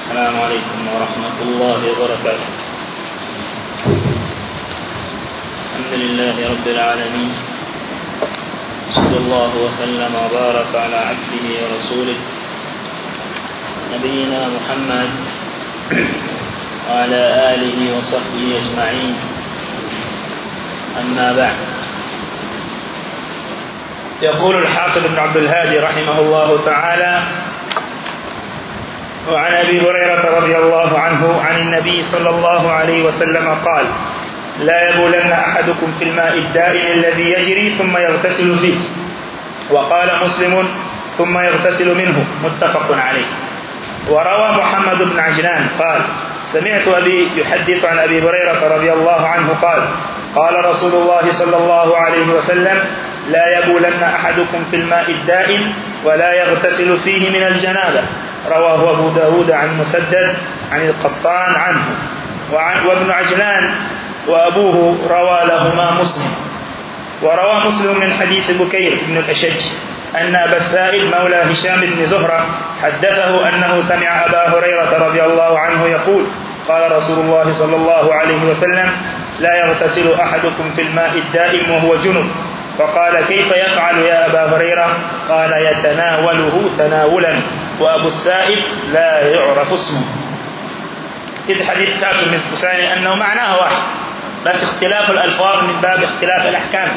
السلام عليكم ورحمة الله وبركاته. الحمد لله رب العالمين. صلى الله وسلم وبارك على عبده ورسوله. نبينا محمد وعلى آله وصحبه أجمعين. أما بعد. يقول الحافظ بن عبد الهادي رحمه الله تعالى وعن أبي هريرة رضي الله عنه عن النبي صلى الله عليه وسلم قال لا يبولن أحدكم في الماء الدائم الذي يجري ثم يغتسل فيه. وقال مسلم ثم يغتسل منه. متفق عليه. وروى محمد بن عجلان قال سمعت أبي يحدث عن أبي هريرة رضي الله عنه قال قال رسول الله صلى الله عليه وسلم لا يبولن أحدكم في الماء الدائم ولا يغتسل فيه من الجنابة. رواه أبو داود عن مسدد عن القطان عنه وعن وابن عجلان وأبوه روى لهما مسلم. وروى مسلم من حديث بكير بن الأشج أن أبا السائب مولى هشام بن زهرة حدثه أنه سمع أبا هريرة رضي الله عنه يقول قال رسول الله صلى الله عليه وسلم لا يغتسل أحدكم في الماء الدائم وهو جنب. فقال كيف يفعل يا أبا هريرة؟ قال يتناوله تناولا. وأبو السائب لا يعرف اسمه. إذ حديث ساكن من سكساني أنه معناه واحد بس اختلاف الألفاظ من باب اختلاف الأحكام.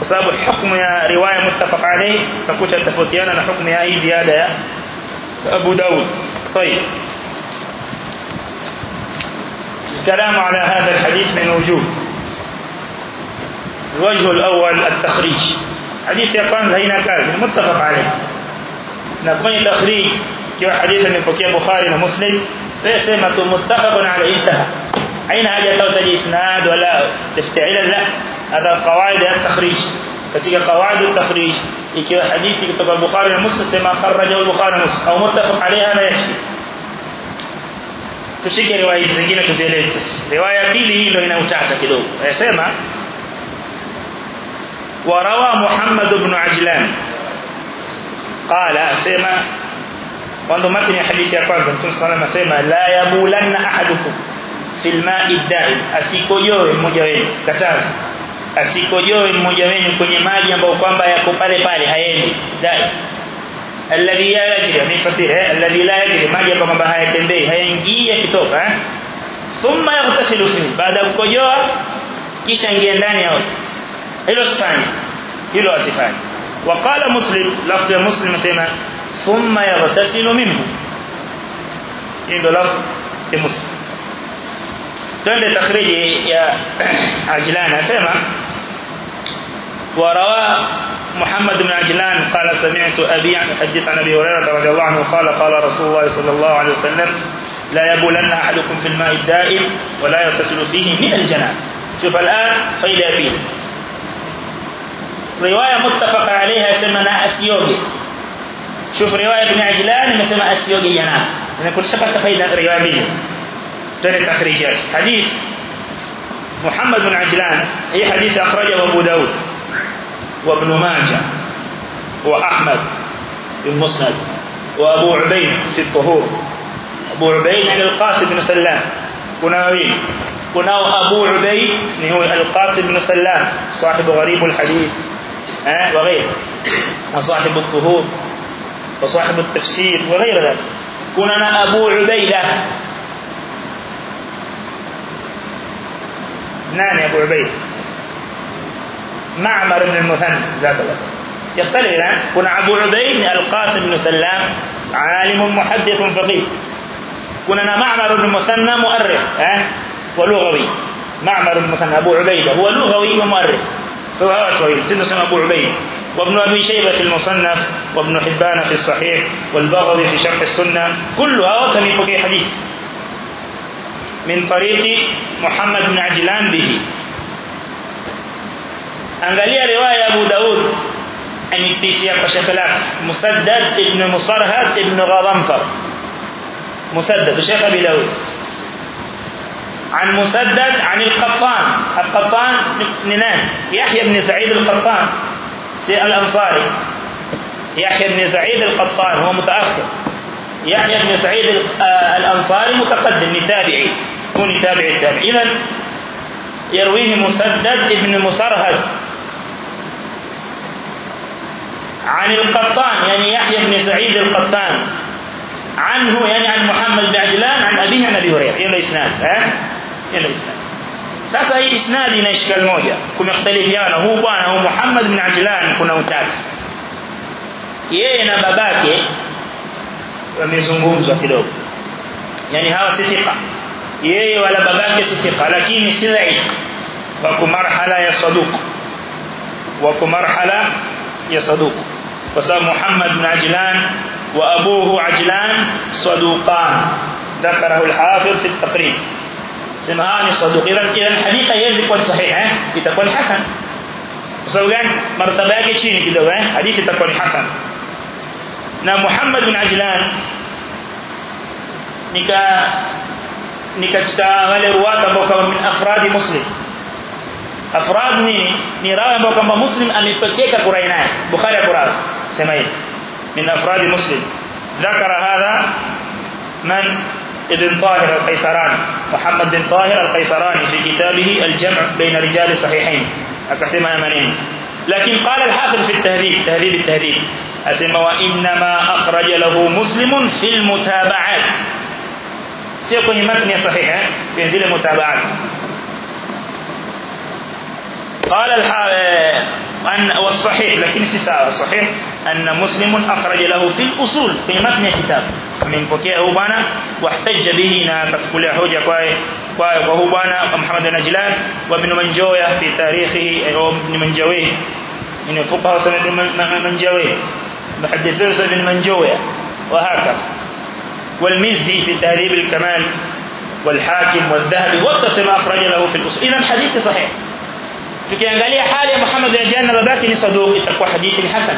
وسبب حكم يا رواية متفق عليه فكنت تفوتيانا حكم يا أي زيادة يا أبو داود. طيب. الكلام على هذا الحديث من وجوه. الوجه الأول التخريج. حديث يقان هنا كاذب متفق عليه. نقول تخريج كيف حديث من فكيه بخاري ومسلم فيسمى متفق عليه انتهى أين حاجة توتج إسناد ولا تفتعيل لا هذا قواعد التخريج katika قواعد التخريج ikiwa hadithi kutoka Bukhari na Muslim sema kharaja al-Bukhari na Muslim au muttafaq alayha la yakfi tushike riwaya zingine tuzieleze riwaya ya pili hii ndio ina utata kidogo anasema وروى محمد بن عجلان qala asema mwanzo matni ya hadithi ya kwanza mtume sallallahu asema la yabulanna ahadukum fil ma'i da'im asikojoe mmoja wenu kataza asikojoe mmoja wenu kwenye maji ambayo kwamba yako pale pale haendi dai. Alladhi la yajri amefasiri eh alladhi la yajri maji ambayo kwamba hayatembei hayaingii yakitoka eh. Thumma yaghtasilu fihi baada kukojoa kisha ingie ndani yao hilo sifanye hilo asifanye. وقال مسلم لفظ مسلم سمع ثم يغتسل منه. ndio lafظ ya muslim twende takhriji ya وروى محمد بن عجلان قال سمعت أبي يحدث عن أبي هريرة رضي الله عنه قال قال رسول الله صلى الله عليه وسلم لا يبولن أحدكم في الماء الدائم ولا يغتسل فيه من الجناب. شوف الآن فإلى فيه رواية متفق عليها يسمى أسيوغي شوف رواية ابن عجلان يسمى جناب أنا كل شبكة فايدة رواية بيجز تاني تخريجات حديث محمد بن عجلان هي حديث أخرجه أبو داود وابن ماجه وأحمد في المسند وأبو عبيد في الطهور. أبو عبيد عن القاسم بن سلام كناوين كناو أبو عبيد هو القاسم بن سلام صاحب غريب الحديث. وغيره وصاحب الطهور وصاحب التفسير وغير ذلك. كنا أبو عبيدة. نعم أبو عبيد معمر بن المثنى. زاد الله يختلف الآن. كنا أبو عبيد القاسم بن سلام عالم محدث فقيه. كنا معمر بن المثنى مؤرخ ها؟ ولغوي. معمر بن المثنى أبو عبيدة. هو لغوي ومؤرخ. سنة سنة أبو عبيد. وابن أبي شيبة في المصنف وابن حبان في الصحيح والبغوي في شرح السنة. كلها وكم في حديث. من طريق محمد بن عجلان به. Angalia riwaya ya Abu Daud amitishia kwa shaka lake Musaddad ibn Musarhad ibn Ghadhanfar Musaddad Sheikh Abi Daud عن مسدد عن القطان. القطان ننان يحيى بن سعيد القطان. الأنصاري. يحيى بن سعيد القطان هو متأخر. يحيى بن سعيد الأنصاري متقدم لتابعي. هو تابعي التابعي. إذا يرويه مسدد ابن مسرهد. عن القطان يعني يحيى بن سعيد القطان. عنه يعني عن محمد بن عجلان عن أبيه عن أبي هريرة. يلا إسناد ها؟ يلا إسناد sasa hii isnadi ina ishkali moja kumekhtalifiana huu bwana huu Muhammad bin Ajlan kuna utatu yeye na babake wamezungumzwa kidogo yani hawa si thika yeye wala babake si thika lakini si dhaif wako marhala ya saduq wako marhala ya saduq kwa sababu Muhammad bin Ajlan wa abuhu Ajlan saduqan ذكره الحافظ في التقريب سمعاني صدوق اذا اذا الحديث haiwezi kuwa sahihi eh itakuwa ni hasan kwa sababu gani martaba yake chini kidogo eh hadithi itakuwa ni hasan na Muhammad bin Ajlan nika nikachita wale ruwata ambao kama min afradi muslim afrad ni ni rawi ambao kama muslim amepekeka kurai naye bukhari akurai sema hivi min afradi muslim ذكر هذا من ابن طاهر القيسراني محمد بن طاهر القيسراني في كتابه الجمع بين رجال الصحيحين. أكسمها منين لكن قال الحافظ في التهذيب تهذيب التهذيب أسمى وإنما أخرج له مسلم في المتابعات سيكون متن صحيح في المتابعات قال أن والصحيح لكن سيساوى الصحيح أن مسلم أخرج له في الأصول في متن الكتاب. من بكيه بنا واحتج به نتقول حجة وهو بنا محمد نجلان وابن منجوية في تاريخه أو ابن منجويه من فقهاء سنة منجويه محدثون سنة ابن منجوية. وهكذا. والمزي في تهذيب الكمال والحاكم والذهبي والقسم أخرج له في الأصول. إذا الحديث صحيح. Tukiangalia hali ya Muhammad bin Jannah babake ni saduq itakuwa hadithi ni hasan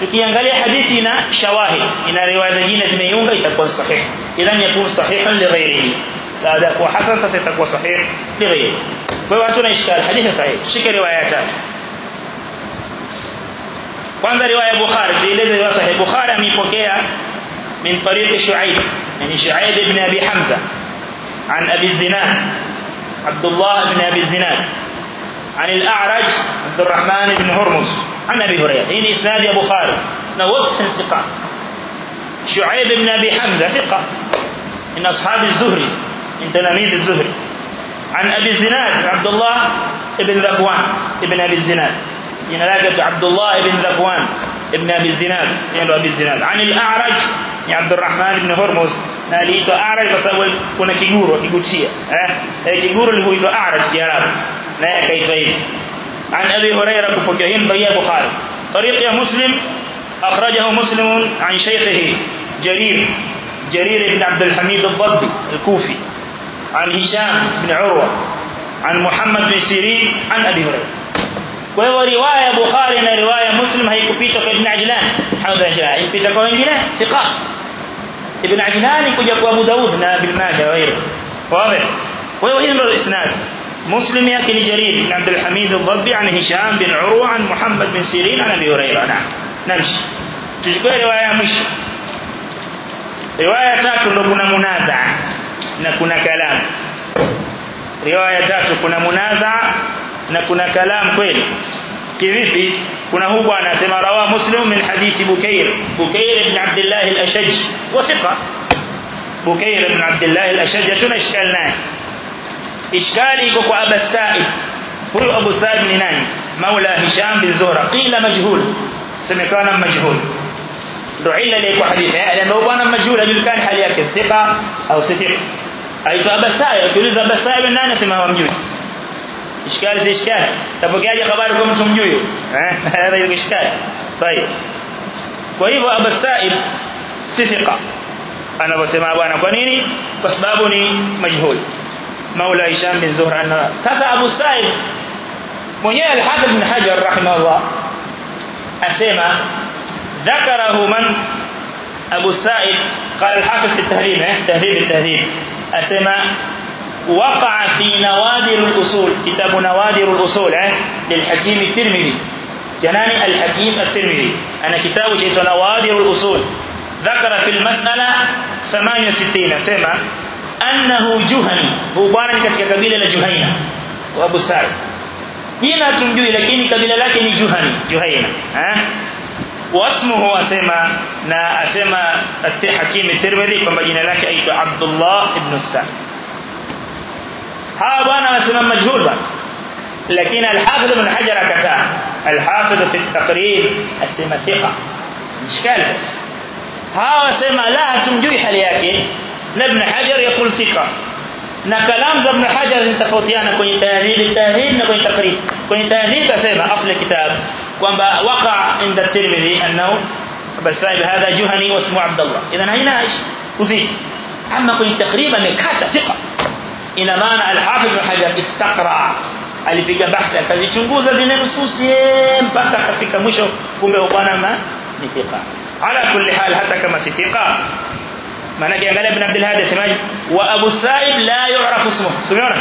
tukiangalia hadithi ina shawahid ina riwaya nyingine zimeiunga itakuwa sahih idhan yakun sahihan li ghairihi baada kuwa hasan sasa itakuwa sahih li ghairihi kwa hiyo hatuna ishkal hadithi sahih shika riwaya tatu kwanza riwaya Bukhari tueleze riwaya sahih Bukhari ameipokea min tariq Shuaib yani Shuaib ibn Abi Hamza أبي الزناد عبد الله بن أبي الزناد عن الأعرج عبد الرحمن بن هرمز عن أبي هريرة. هنا إسناد يا بخاري. نوقف ثقة. شعيب بن أبي حمزة ثقة. من أصحاب الزهري من تلاميذ الزهري. عن أبي الزناد عبد الله بن ذكوان ابن أبي الزناد. ينلاقب عبد الله بن ذكوان ابن أبي الزناد. يعني أبي الزناد. عن الأعرج يعني عبد الرحمن بن هرمز. na aliitwa A'raj kwa sababu kuna eh eh kiguru ni huitwa A'raj kiarabu na yeye akaitwa hivi عن ابي هريره كفكين طريق البخاري طريق يا مسلم اخرجه مسلم عن شيخه جرير جرير بن عبد الحميد الضبي الكوفي عن هشام بن عروه عن محمد بن سيرين عن ابي هريره وهو روايه بخاري na riwaya muslim haikupita kwa ibn ajlan Muhammad bin Ajlan ilipita kwa wengine thiqat ibn ajlan kuja kwa Abu Daud na Ibn Majah wa hilo wazi kwa hiyo hilo isnad مسلم يكن جرير بن عبد الحميد الضبي عن هشام بن عروة عن محمد بن سيرين عن أبي هريرة. نعم نمشي. تشكو رواية مش رواية تاتو لو كنا منازع. نكنا كلام. رواية تاتو كنا منازع نكنا كلام kivipi kuna huyu bwana anasema rawa muslim min hadithi bukair bukair ibn abdullah al-ashaj wa thiqa bukair ibn abdullah al-ashaj tuna ishkal naye إشكالي كوكو ابو السائب هو أبو السائب من ناني مولى هشام بن زورة قيل مجهول سمكانا مجهول دعيلا ليكو حديثة لأنه هو أنا مجهول هل كان حالياك ثقة أو ستيق أي ابو أبا السائب كل إذا أبا السائب من ناني سمه ومجهول إشكال زي إشكال طب وكيالي خباركم تمجوي هذا يوك إشكال طيب وإيه أبا السائب ستيقة أنا بسمع أبا أنا كونيني فاسبابني مجهول مجهول مولى هشام بن زهر أن ساسا أبو سعيد mwenyewe al-Hafiz ibn Hajar rahimahullah asema ذكره من أبو السائب قال الحافظ في التهذيب تهذيب التهذيب. أسمى وقع في نوادر الأصول كتاب نوادر الأصول للحكيم الترمذي. جناني الحكيم الترمذي. أنا كتاب شيء نوادر الأصول. ذكر في المسألة 68 سمع أنه جهني هو بارني كسي كبيلة لجهينة وابو سعد جينا تنجوي لكن كبيلة لكن جهني جهينة ها واسمه أسيما نا أسيما حكيم الترمذي كما جينا لك أيتو عبد الله بن السعد ها بانا أسيما مجهول بانا لكن الحافظ من حجر كتا الحافظ في التقريب أسيما ثقة مش مشكلة ها أسيما لا تنجوي حالياكي ابن حجر يقول ثقة نا كلام ابن حجر انت تفوتيانا كوني تهذيب التهذيب نكوني تقريب كوني تهذيب تسيبا أصل الكتاب وما وقع عند الترمذي أنه بس هذا جهني واسمه عبد الله إذا هنا إيش أزيد أما كوني تقريبا كاسه ثقة إن مانع الحافظ ابن حجر استقرع alipiga bahtha akazichunguza zile nususi mpaka akafika mwisho kumbe bwana ma nifika ala kulli hal hata kama sifika م ا ن ا عبد الهادي سمعي و أ السائب لا يعرف اسمه سمعنا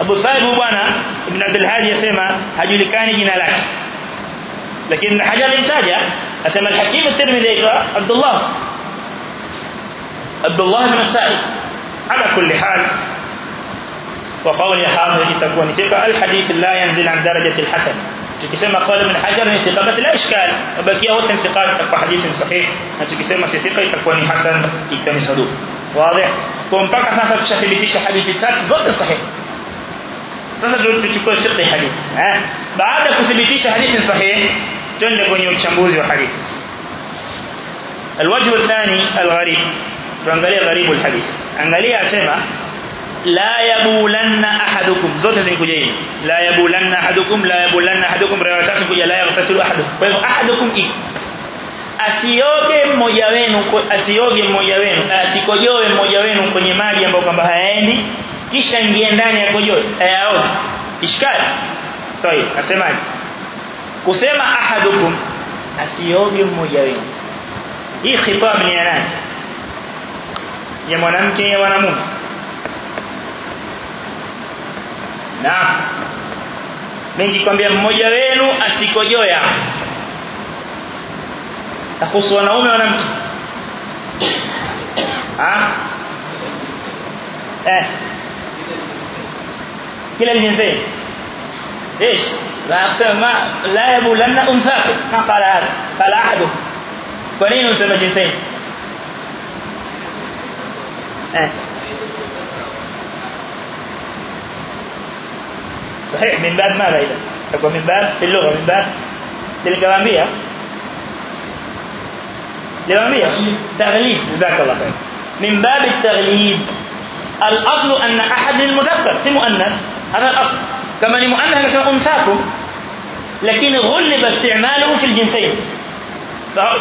ابو ب السائب هو أنا ابن عبد الهادي يسمع هجل كان يجينا لك لكن حجر انتاجا اسمع الحكيم الترمذي عبد الله عبد الله بن السائب على كل حال وقول يا حاضر ان تكون ثقه الحديث لا ينزل عن درجه الحسن tukisema qala min hajar ni thika basi la ishkal bakia wote intiqad kwa hadithi sahih na tukisema si thika itakuwa ni hasan itakuwa ni saduq wazi kwa mpaka sasa tushathibitisha hadithi tatu zote sahih sasa tuchukue fiqh hadithi eh baada kuthibitisha hadithi sahih twende kwenye uchambuzi wa hadithi الوجه الثاني الغريب tuangalie غريب الحديث angalia asema la yabulanna ahadukum. Zote zinakuja hivi la yabulanna ahadukum la yabulanna ahadukum. Riwaya tatu kuja la yaghtasilu ahadukum. Kwa hivyo ahadukum iki asioge mmoja wenu asioge mmoja wenu asikojoe mmoja wenu kwenye maji ambayo kwamba hayaendi. Kisha ingie ndani ya kojoe ayaoge ishkali toi asemaje? Kusema ahadukum asioge mmoja wenu. Hii khitab ni ya nani? Ya mwanamke ya mwanamume Naam. Mengi kwambia mmoja wenu asikojoya. Tahusu wanaume wanamke. Ah. Eh. Kila jinsi. ايش؟ لا اقسم ما لا يبولن انثاكم ما قال هذا قال احدهم ولين يسمى جنسين eh صحيح. من باب ماذا إذا؟ تكون من باب في اللغة من باب للجوامية جوامية تغليب. جزاك الله خير. من باب التغليب. الأصل أن أحد المذكر في مؤنث هذا الأصل. كما لمؤنث كما أنثاكم لكن غلب استعماله في الجنسين.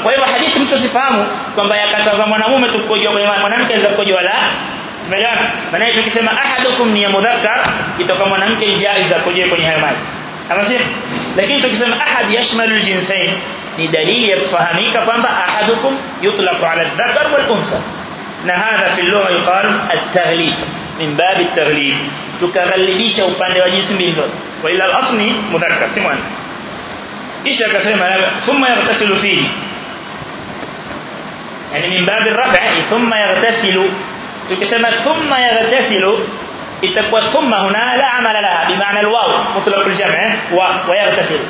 kwa hivyo hadithi mtu sifahamu kwamba yakataza mwanamume tukojoa kwenye mwanamke anaweza la Umeelewana? Maana tukisema ahadukum ni mudhakkar itoka mwanamke jaiza kujoa kwenye hayo maji. Ama sio? Lakini tukisema ahad yashmalu aljinsayn ni dalili ya kufahamika kwamba ahadukum yutlaqu ala adh-dhakar wal untha. Na hadha fi lugha yuqal at-taghlib min bab at-taghlib. Tukaghalibisha upande wa jinsi mbili zote. Wa ila al-asli mudhakkar si mwana. Kisha akasema thumma yaghtasilu fihi. Yani min bab ar-raf'i thumma yaghtasilu tukisema thumma yaghtasilu itakuwa thumma huna la amala laha bimaana alwaw mutlaq aljam' wa wa yaghtasilu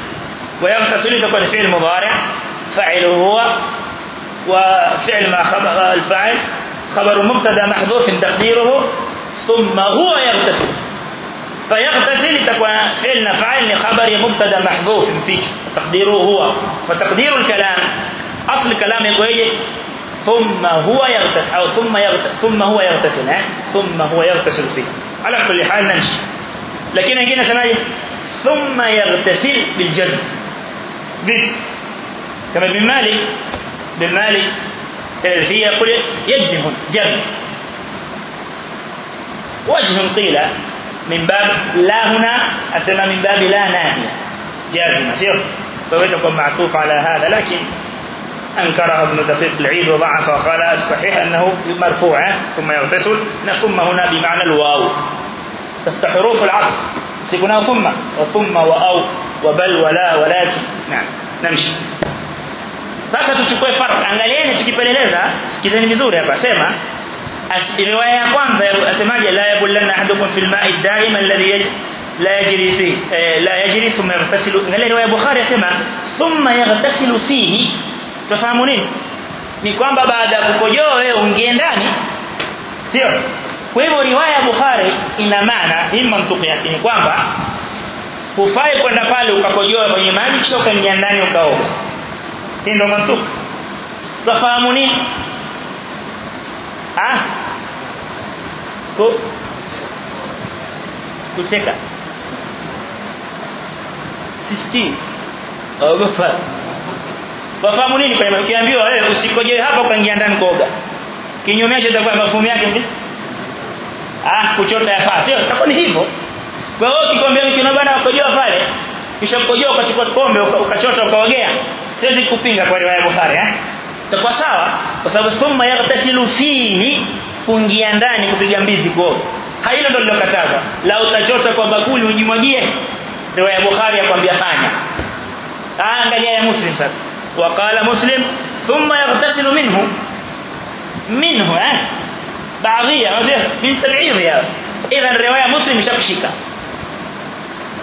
wa yaghtasilu itakuwa ni fi'l mudari' fa'ilu huwa wa fi'l ma khabar al-fa'il khabar mubtada mahdhuf taqdiruhu thumma huwa yaghtasilu فيغتسل تكون فعل فاعل لخبر مبتدا محذوف فيه تقديره هو فتقدير الكلام اصل الكلام يقول ثم هو يغتسل أو ثم يغتسل ثم هو يغتسل. ثم هو يغتسل فيه. على كل حال نمشي. لكن هنا سمايه ثم يغتسل بالجزم. ضد كما ابن مالك ابن مالك في يقول يجزم جزم. وجه قيل من باب لا هنا أسمى من باب لا ناهية. جازم. سير. فويتكم معطوف على هذا لكن أنكره ابن دقيق العيد وضعف وقال الصحيح أنه مرفوع ثم يغتسل ثم هنا بمعنى الواو بس حروف العطف سيكون ثم وثم وأو وبل ولا ولكن نعم نمشي sasa tuchukue farq angalieni tukipeleleza sikizeni vizuri hapa sema riwaya ya kwanza asemaje la yabulanna ahadukum fil ma'i daima alladhi la yajri fi la yajri thumma yaghtasilu angalia riwaya bukhari asema thumma yaghtasilu fihi tufahamu nini? Ni kwamba baada ya kukojoa wewe ungie ndani. Sio? Kwa hivyo riwaya ya bukhari ina maana hii mantiki yake ni kwamba hufai kwenda pale ukakojoa kwenye maji kisha ukaingia ndani ukaoga. Hii ndio mantiki. Tufahamu nini? Ah ko kucheka. Sisi ogopa wafahamu nini kwenye ukiambiwa wewe usikoje hapa ukaingia ndani kuoga. Kinyume chake itakuwa mafumu yake ndio ah kuchota yafaa sio itakuwa ni hivyo. Kwa hiyo ukikwambia mkiona bwana ukojoa pale. Kisha ukojoa ukachukua kombe ukachota ukaogea. Siwezi kupinga kwa riwaya ya Bukhari eh? Itakuwa sawa kwa sababu thumma yaghtasilu fihi kuingia ndani kupiga mbizi kuoga. Hilo ndio lilokataza la utachota kwa bakuli ujimwagie. Riwaya ya Bukhari yakwambia fanya angalia ya Muslim sasa وقال مسلم ثم يغتسل منه. منه آه بعضيه من تبعير يا اذا رواية مسلم شكشكا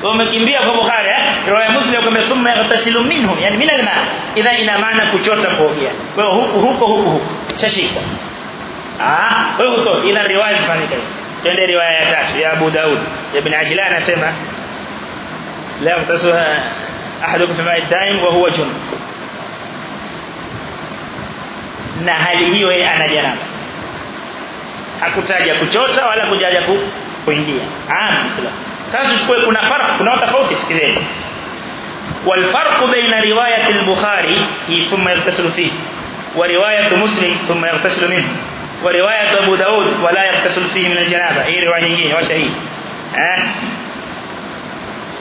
ومكيمبيا ابو بكر آه رواية مسلم ثم يغتسل منه. يعني من الماء إذا إلى معنى كشوطه فوقيا. هو هو هو شكشكا آه؟ هو تو إلى رواية فانيك تند رواية ثالثه يا أبو داود ابن عجلان أسمع. لا يغتسل أحدكم في الماء الدائم وهو جنب na hali hiyo yeye ana janaba hakutaja kuchota wala kujaja kuingia ah sasa tuchukue kuna farq kuna tofauti sikizeni والفرق بين روايه البخاري ثم يغتسل فيه وروايه مسلم ثم يغتسل منه وروايه ابو داود ولا يغتسل فيه من الجنابه هي wacha hii eh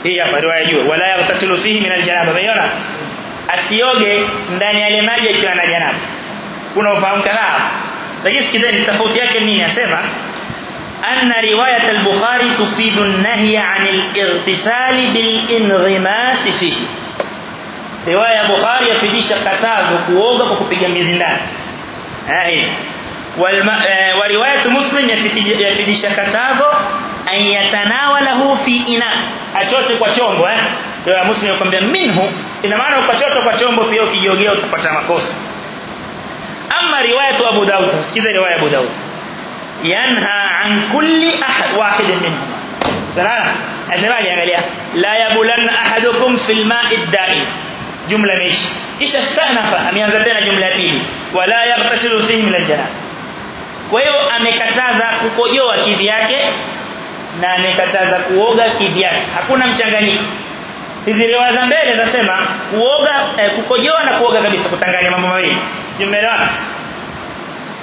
hii hapa riwaya juu wala yaghtasilu fihi min aljanaba bayona asioge ndani ya maji akiwa na janaba kuna ufahamu kadhaa lakini sikizeni tofauti yake nini asema أن رواية البخاري تفيد النهي عن الاغتسال بالانغماس فيه رواية البخاري يفيدش كتاز kuoga kwa kupiga mizi ndani eh ورواية مسلم يفيدش katazo an yatanawalahu fi ina achote kwa chombo eh ndio muslim yakwambia minhu ina maana ukachota kwa chombo pia ukijiogea utapata makosa ama riwaya Abu Daud sikiza riwaya Abu Daud yanha an kulli ahad wahid minhum. Sawa asemaje angalia la yabulan ahadukum fil ma'i ad-da'im jumla mishi kisha stanafa ameanza tena jumla ya pili wala yaghtasilu fihi min al-janab kwa hiyo amekataza kukojoa kivi yake na amekataza kuoga kivi yake hakuna mchanganyiko hizi riwaya za mbele zasema kuoga eh, kukojoa na kuoga kabisa kutanganya mambo mawili jumeelewana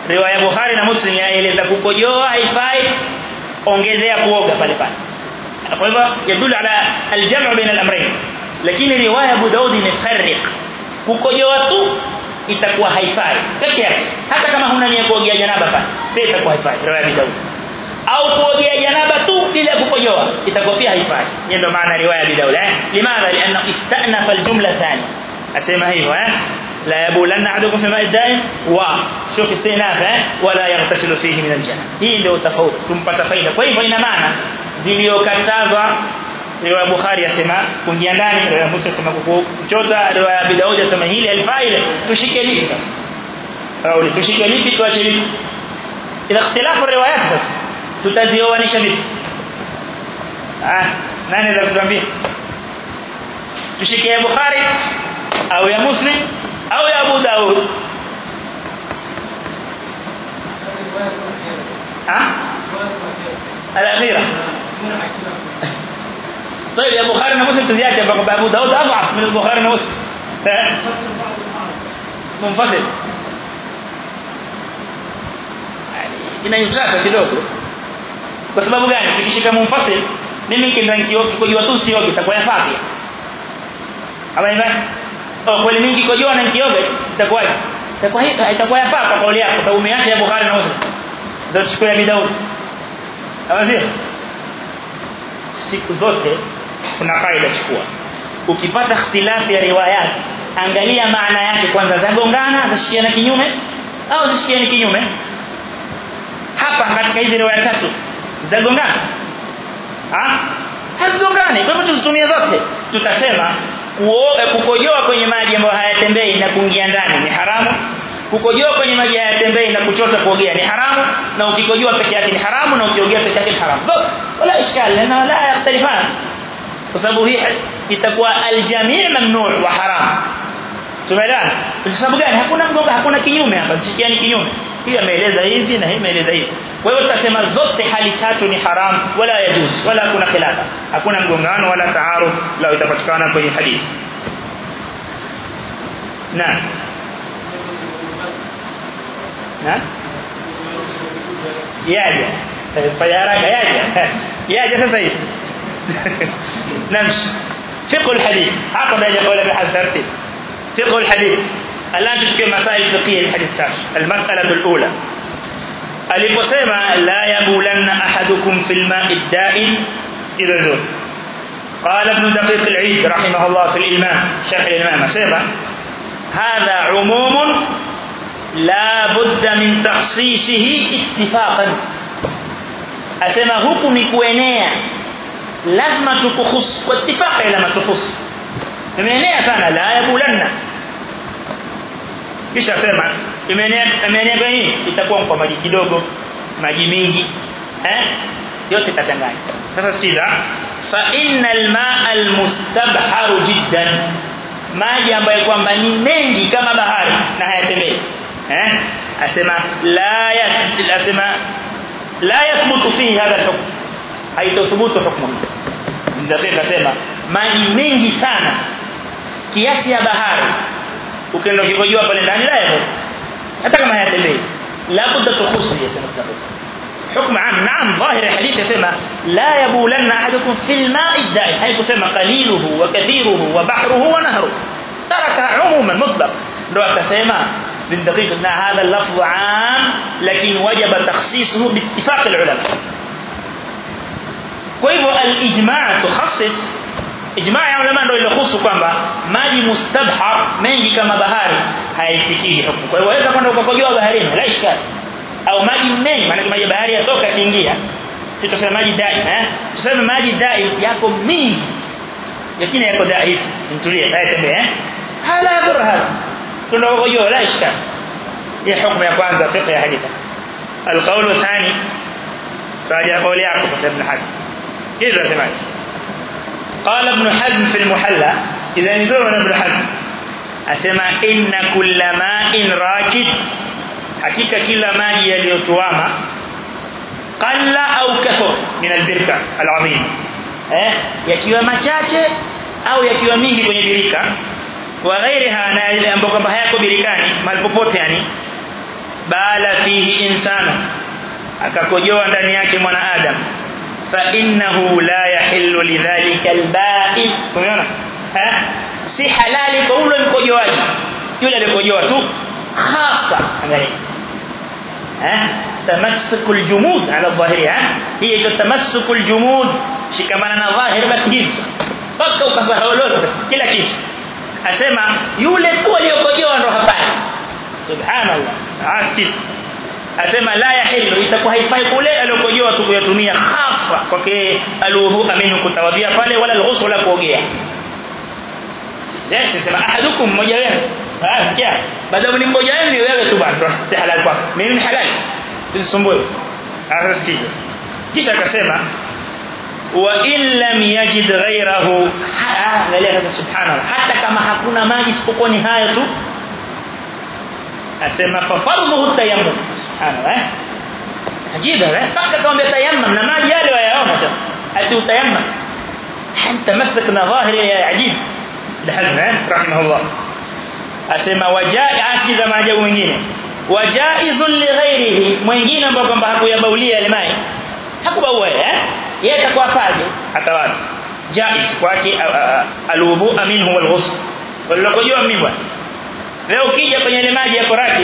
riwaya Bukhari na Muslim yaeleza kukojoa haifai. Ongezea kuoga pale pale. Kwa hivyo yadulu ala aljamu baina al-amrayn. Lakini riwaya Abu Daud imefarriq. Kukojoa tu itakuwa haifai. Peke yake. Hata kama huna nia kuogea janaba pale pia itakuwa haifai riwaya Abu Daud au kuogea janaba tu bila kukojoa itakuwa pia haifai. Hiyo ndio maana riwaya Abu Daud eh? Limadha? Lianna istanafa aljumla thani. Asema hivyo eh لا يبولن أحدكم في ماء الدائم وشوف استئناف ولا يغتسل فيه من الجنة. هي اللي تفوت ثم تفيد طيب، كيف إن معنى زيليو كتازا رواية بخاري يسمى كن ينداني رواية مسلم كما كفوك جوزا رواية بداود يسمى هيل الفائل تشكلي رواية تشكلي في تواجلي إذا اختلاف الروايات بس. تتزيو وانيش بي آه نعني ذا بدوان بي تشكلي بخاري أو يا مسلم. أو يا أبو داود. الأخيرة. طيب يا بخاري مسلم تزياد يا أبو داود أضعف من البخاري مسلم. منفصل. يعني إنه يمسافة في دوكو kwa sababu gani kikishika mumfasil mimi kinankio kikojua tu sio kitakuwa yafaa pia ama ina au kweli mingi kujua na nikioga itakuwaje? Itakuwa itakuwa yafaa kwa kauli yako sababu umeacha ya Bukhari na Muslim za kuchukua ya Daud. Ama siku zote kuna faida chukua ukipata ikhtilafu ya riwayat angalia maana yake kwanza zagongana zashikiana kinyume au zishikiana kinyume. Hapa katika hizi riwaya tatu zagongana. Ah hazigongani kwa hivyo tuzitumie zote. Tutasema kukojoa kwenye maji ambayo hayatembei na kuingia ndani ni haramu kukojoa kwenye maji hayatembei na kuchota kuogea ni haramu na ukikojoa peke yake ni haramu na ukiogea peke yake ni haramu so wala ishkal na la yakhtalifan kwa sababu hii itakuwa aljami' mamnu' wa haram tumeelewana kwa sababu gani hakuna mgonga hakuna kinyume hapa sishikiani kinyume hii ameeleza hivi na hii ameeleza hivi kwa hiyo tutasema zote hali tatu ni haram wala yajuz wala hakuna khilafa hakuna mgongano wala taaruf la itapatikana kwenye hadithi na na yaja fanya haraka yaja yaja sasa hivi نمشي فقه الحديث hapa ndio قول ابن حزم ترتيب فقه الان تشكي مسائل فقهية الحديث الثاني. المسألة الأولى. aliposema la yabulanna ahadukum fil ma'i da'im sikiza vizuri قال ابن دقيق العيد رحمه الله في الإمام شرح الإمام سيبا هذا عموم لا بد من تخصيصه اتفاقا. ni kuenea lazima tukukhus kwa ittifaqi lama tukhus imeenea sana la yabulanna kisha sema imeenea hii itakuwa kwa maji kidogo maji mingi. Eh? Yote kachanganya sasa sikiza fa innal ma'a almustabharu jiddan. Maji ambayo kwamba ni mengi kama bahari na hayatembei. Eh? Asema la yat asema la yathbutu fihi hadha al-hukm. Haitothubutu hukm ndio kasema maji mengi sana kiasi ya bahari ukienda ukikojoa pale ndani la yapo hata kama hayatembei labda tukhusu yasema حكم عام نعم ظاهر الحديث يسمى لا يبولن احدكم في الماء الدائم هي كسمى قليله وكثيره وبحره ونهره تركها عموما مطلق لو akasema بالدقيق ان هذا اللفظ عام لكن وجب تخصيصه باتفاق العلماء kwa hivyo al-ijma' tukhassis ijma' ya ulama ndio ilohusu kwamba maji mustabhar mengi kama bahari haifikii hukumu kwa hivyo waweza kwenda ukakojoa baharini la ishkali au maji mengi maana maji bahari yatoka kiingia si tuseme maji daim eh tuseme maji daim yako mingi lakini yako dhaifu mtulie tayari eh hala yadhur hada tunakojoa la ishkali hii hukumu ya kwanza fiqh ya hadithi القول الثاني فاجأ قول يعقوب ابن حزم كذا سمعت قال ابن حزم في المحلى إذا نزول ابن حزم أسمع إن كل ماء راكد حقيقة كل ماء يليتواما قل أو كثر من البركة العظيمة eh yakiwa machache au yakiwa mingi kwenye birika wa ghairiha na ile ambayo kwamba hayako birikani mahali popote yani bala fihi insana akakojoa ndani yake mwanadamu innahu la yahillu lidhalika alba'i tumeona eh si halali kwa ule mkojoaji yule aliyekojoa tu hasa angalia eh tamassuk aljumud ala dhahiri eh hii ito tamassuk aljumud shikamana na dhahir basi paka ukasahau lolote kila kitu asema yule tu aliyokojoa ndo hafai subhanallah askit asema la yahillu itakuwa haifai kule aliyokojoa tu kuyatumia hasa kwake alwudu amenyu kutawadhia pale wala alghusl kuogea. Sasa sema ahadukum mmoja wenu. Ah sikia baada ni mmoja wenu ni wewe tu bado si halal kwako. Mimi ni halali sisumbue sasa sikia. Kisha akasema wa in lam yajid ghayrahu. Angalia sasa subhanallah hata kama hakuna maji isipokuwa ni hayo tu. Asema fa farduhu tayammum subhanallah eh ajiba eh paka kama tayammum na maji yale wayaona sasa ati utayammum انت مسك ظاهر يا عجيب لحزم رحمه الله asema wajai akidha maajabu mengine wajaizun li ghairihi mwingine ambao kwamba hakuyabaulia ile mai hakubaua eh yeye atakuwa afaje atawapi jaiz kwake alwudu minhu walghusl walilokojua mimi bwana leo ukija kwenye ile maji yako raki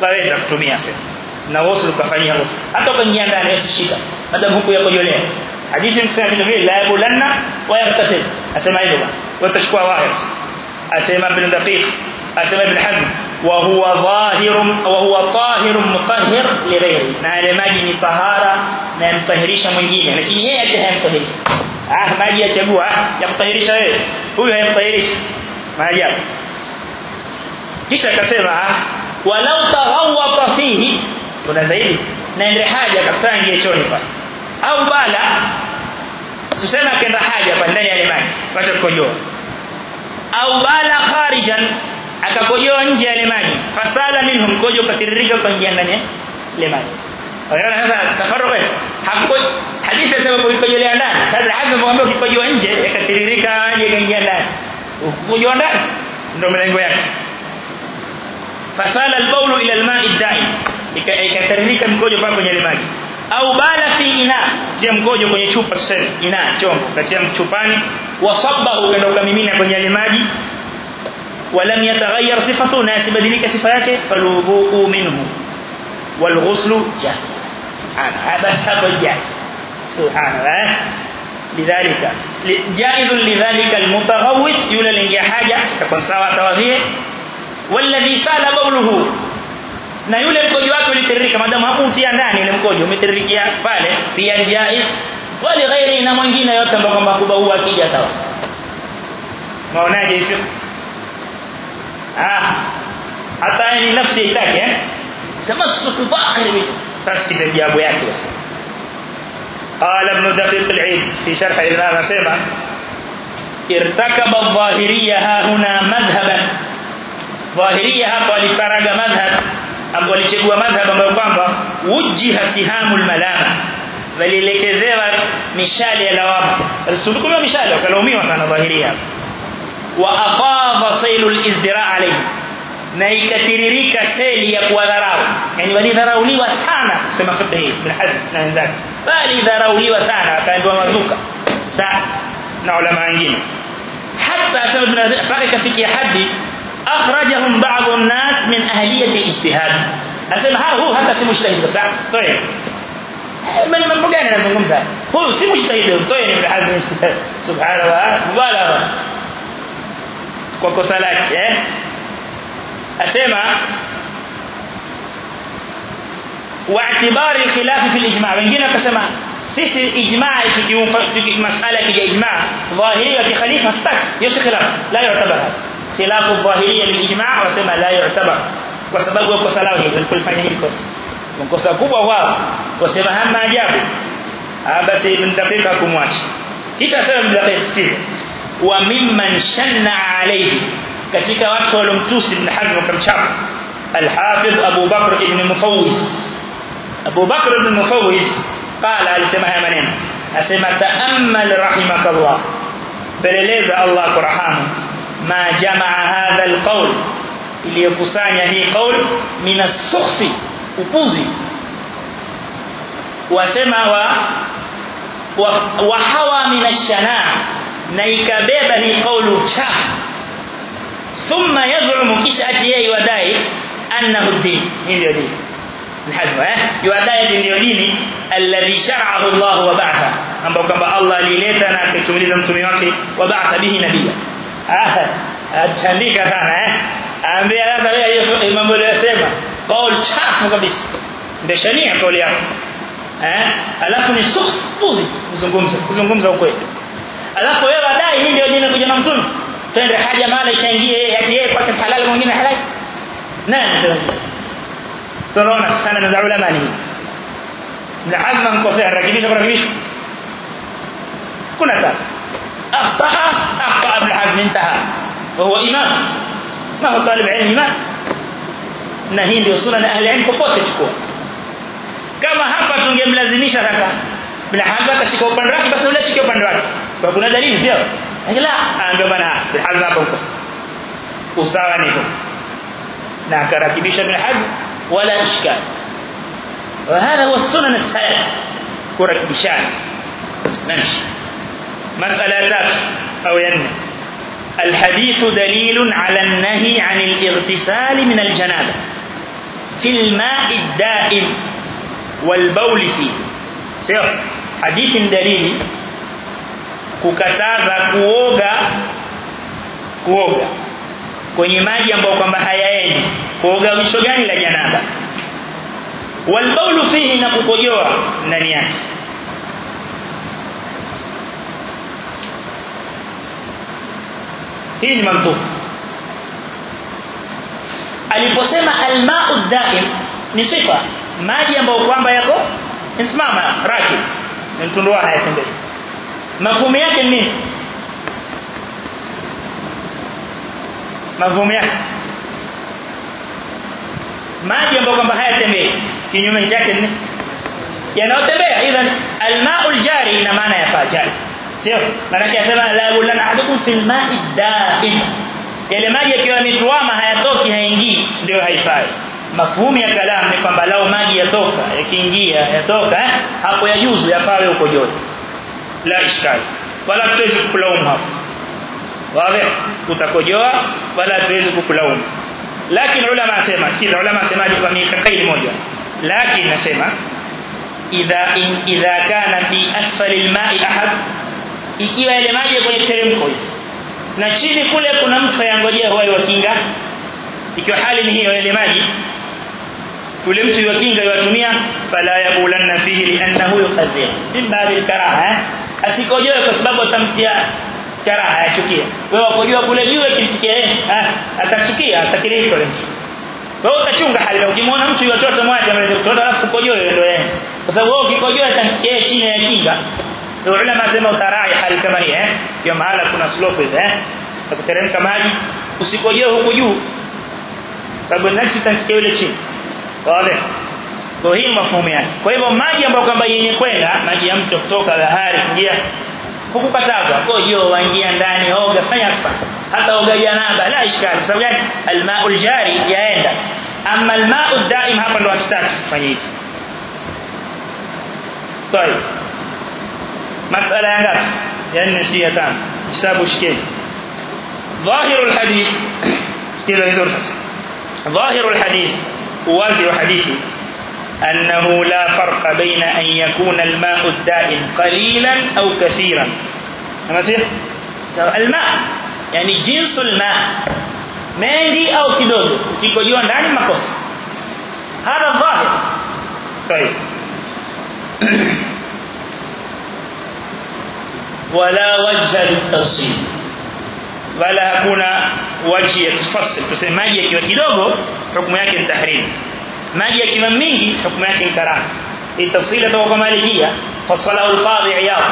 waweza kutumia sasa na ghusl ukafanyia ghusl hata ukaingia ndani usishika madam huku yakojolea hadithi msema vile vile la yabulanna wa yaktasil asema hivyo bwana watachukua wahid asema ibn daqiq asema ibn hazm wa huwa dhahir wa huwa tahir mutahhir li ghairi na ile maji ni tahara na yamtahirisha mwingine lakini yeye acha hayamtahirisha ah maji yachagua ya kutahirisha yeye huyu hayamtahirishi maji kisha akasema walau taghawwata fihi kuna zaidi. Na ile haja kabisa ingie choni pale. Au bala tuseme akaenda haja pale ndani ya maji wacha kukojoa au bala kharijan akakojoa nje ya ile maji fasala minhu mkojo katiririka kuingia ndani ya maji Wanaona sasa tafarruq. Hapo hadithi inasema kukojolea ndani. Sasa hapo mwambie ukikojoa nje yakatiririka maji kaingia ndani. Ukojoa ndani ndio mlengo yake. Fasala al-bawl ila al-ma'i ad-da'im ikatiririka mkojo pale kwenye ile maji au bala fi ina tia mkojo kwenye chupa tuseme ina chombo katia chupani wasabbahu ukaenda ukamimina kwenye ile maji ولم يتغير صفته ناس بدلك صفاته فالوضوء منه والغسل جائز سبحان هذا السبب جائز سبحان الله لذلك جائز لذلك المتغوط يولى لنجي حاجة تكون سوا توافيه والذي سال بوله na yule mkojo wake ulitiririka madamu hakutia ndani ile mkojo umetiririkia pale pia jaiz wali ghairi na mwingine yote ambao kwamba kubaua akija sawa maonaje hivyo ah hata ni nafsi itake eh tamassuku bakhir bi basi jawabu yake basi قال ابن دقيق العيد في شرح الإمام سيما ارتكب الظاهرية ها هنا مذهبا ظاهرية hapa walitaraga madhhab ambao walichagua madhhab ambayo kwamba wujiha sihamul malama walielekezewa mishale ya lawama walisulukumiwa mishale wakalaumiwa sana dhahiria wa afadha sailul izdira alayhi na ikatiririka seli ya kuwadharau yani walidharauliwa sana sema fiqh ibn hazm na wenzake bali dharauliwa sana akaambiwa mazuka sa na ulama wengine hata sababu mpaka ikafikia hadi أخرجهم بعض الناس من أهلية الاجتهاد. أسمع هو هذا في مجتهد صح؟ طيب. من من بقى أنا من هو في مجتهد. طيب في حال الاجتهاد. سبحان الله مبالغة. كوكو سلاك إيه؟ أسمع واعتبار الخلاف في الإجماع. من جينا كسماء سيسي إجماع في مسألة في الإجماع ظاهرية في خليفة تك يسي خلاف. لا يعتبر هذا. Khilaf dhahiria lilijmaa wasema la yu'tabar kwa sababu kosa lao hilo kulifanya hili kosa kosa kubwa wao wasema hamna ajabu ah basi daqiqa kumwacha kisha sema daqiqa sikiza wa mimman shanna alayhi katika watu waliomtusi ibn hazm wakamchapa al-hafiz abu bakr ibn mufawwis abu bakr ibn mufawwis qala alisema haya maneno asema ta'ammal rahimakallah peleleza allah kurahamu ما جمع هذا القول اللي يقصان هي قول من السخف وبوزي واسمع و وحوى من الشناع. نيكبيبا هي قول شاف ثم يزعم كش أتيه يودعي أنه الدين. هذا الدين الحجم يوداي الدين يودين الذي شرعه الله وبعثه. أنبوك أبا الله ليلتنا لزمتم تميوكي وبعث به نبيا. Ah atandika sana eh? Ambia sasa wewe hiyo mambo aliyosema kauli chafu kabisa. Ndio shania kauli yako. Eh? Alafu ni sufuzi kuzungumza kuzungumza ukweli. Alafu wewe wadai hii ndio jina kuja na mtume. Twende haja mala ishaingie ati yeye kwake halali mwingine halali. Nani tunaona sana za ulama ni na mkosea rakibisha kurakibisha kuna ta أخطأ أخطأ ط ابن الحاكم انتهى. وهو إمام. ما هو طالب علم إمام؟ م ا م نهين يصلنا أ ه العلم كفوت تشكو. كما هبط من جمله زنيشه لك ابن الحاكم لا تشكو بن راك بس ولا تشكو بن راك. فكنا دليل زير لا أنا أنا بحزنها بنقص وساوانيكم نعم راكبيش ابن الحاكم ولا ش ك ا ل وهذا هو السنن السائد كرك بشان. ا س مسألتك أو ين الحديث دليل على النهي عن الاغتسال من الجنابة في الماء الدائم والبول فيه. سير. حديث دليل. كوكتاز كووغا كووغا كوني ماجي أمبو كمبا حيائي كووغا مشوغاني لجنابة والبول فيه نكوكوغيوغا نانياتي. Hii ni mantuku aliposema almau daim ni sifa. Maji ambayo kwamba yako simama raki. Mtundo haya tembei mafhumu yake ni nini? Mafhumu yake. Maji ambayo kwamba hayatembei. Kinyume chake ni yanayotembea idhan almau aljari ina maana ya fajari sio maana anasema la bulana ahadukum fil ma'i daim yale maji yakiwa yametuama hayatoki haingii ndio haifai mafhumu ya kalam ni kwamba lao maji yatoka yakiingia yatoka eh? hapo yajuzu yapawe huko joto la ishkali wala tuwezi kukulaumu hapo wawe utakojoa wala tuwezi kukulaumu lakini ulama asema sikiza ulama asemaje kwa mikakaidi moja lakini nasema idha in, idha kana fi asfali alma'i ahad ikiwa ile maji kwenye teremko na chini kule kuna mtu yangojea wale wakinga ikiwa hali ni hiyo ile maji yule mtu yakinga yatumia fala yabulanna fihi li'annahu yuqaddir min babi al-karaha asikojoe kwa sababu atamtia karaha achukie. Wewe wakojua kule juu kimfikia yeye atachukia atakirifa yule mtu. Wewe utachunga hali ukimwona mtu yatoa mwache ameweza kutoa alafu ukojoe ndio yeye. Kwa sababu wewe ukikojoa atamfikia chini ya kinga ulama sema utarai hali kama hii eh ndio mahala kuna slope eh kuteremka maji usikojoe huku juu sababu nafsi tanfikia yule chini wale kwa hii mafhumu yake kwa hivyo maji ambayo kwamba yenye kwenda maji ya mto kutoka bahari kuingia hukukatazwa kojo waingia ndani oga fanya hata oga janaba la ishkali sababu gani almaul jari yaenda ama almau daim hapa ndo hatutaki kufanya hivi طيب 4 si ya 5 hisabu shikeni ظاهر الحديث. كذا يدرس ظاهر الحديث. وواضح حديثي أنه لا فرق بين أن يكون الماء الدائم قليلا أو كثيرا. نسير الماء. يعني جنس الماء. mengi au kidogo ukikojoa ndani makosa hadha dhahir طيب. ولا وجه للتفصيل ولا هكونا وجه يتفصل تسمى ماجي يكيما كدوغو حكم يكيما تحرير ماجي يكيما ميجي حكم يكيما كرام إيه التفصيلة وكمالية فصله القاضي عياض.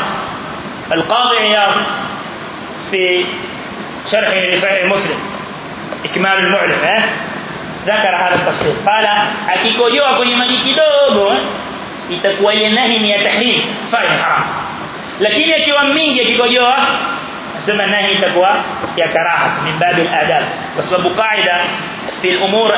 القاضي عياض في شرح رسالة مسلم. إكمال المعلم ذكر هذا التفصيل. قال أكيكو يوكو يماجي كدوغو itakuwa yenahi ni ya tahrim fa'in haram lakini akiwa mingi akikojoa nasema nahi itakuwa ya karaha min bab al-adab. Kwa sababu qaida في الأمور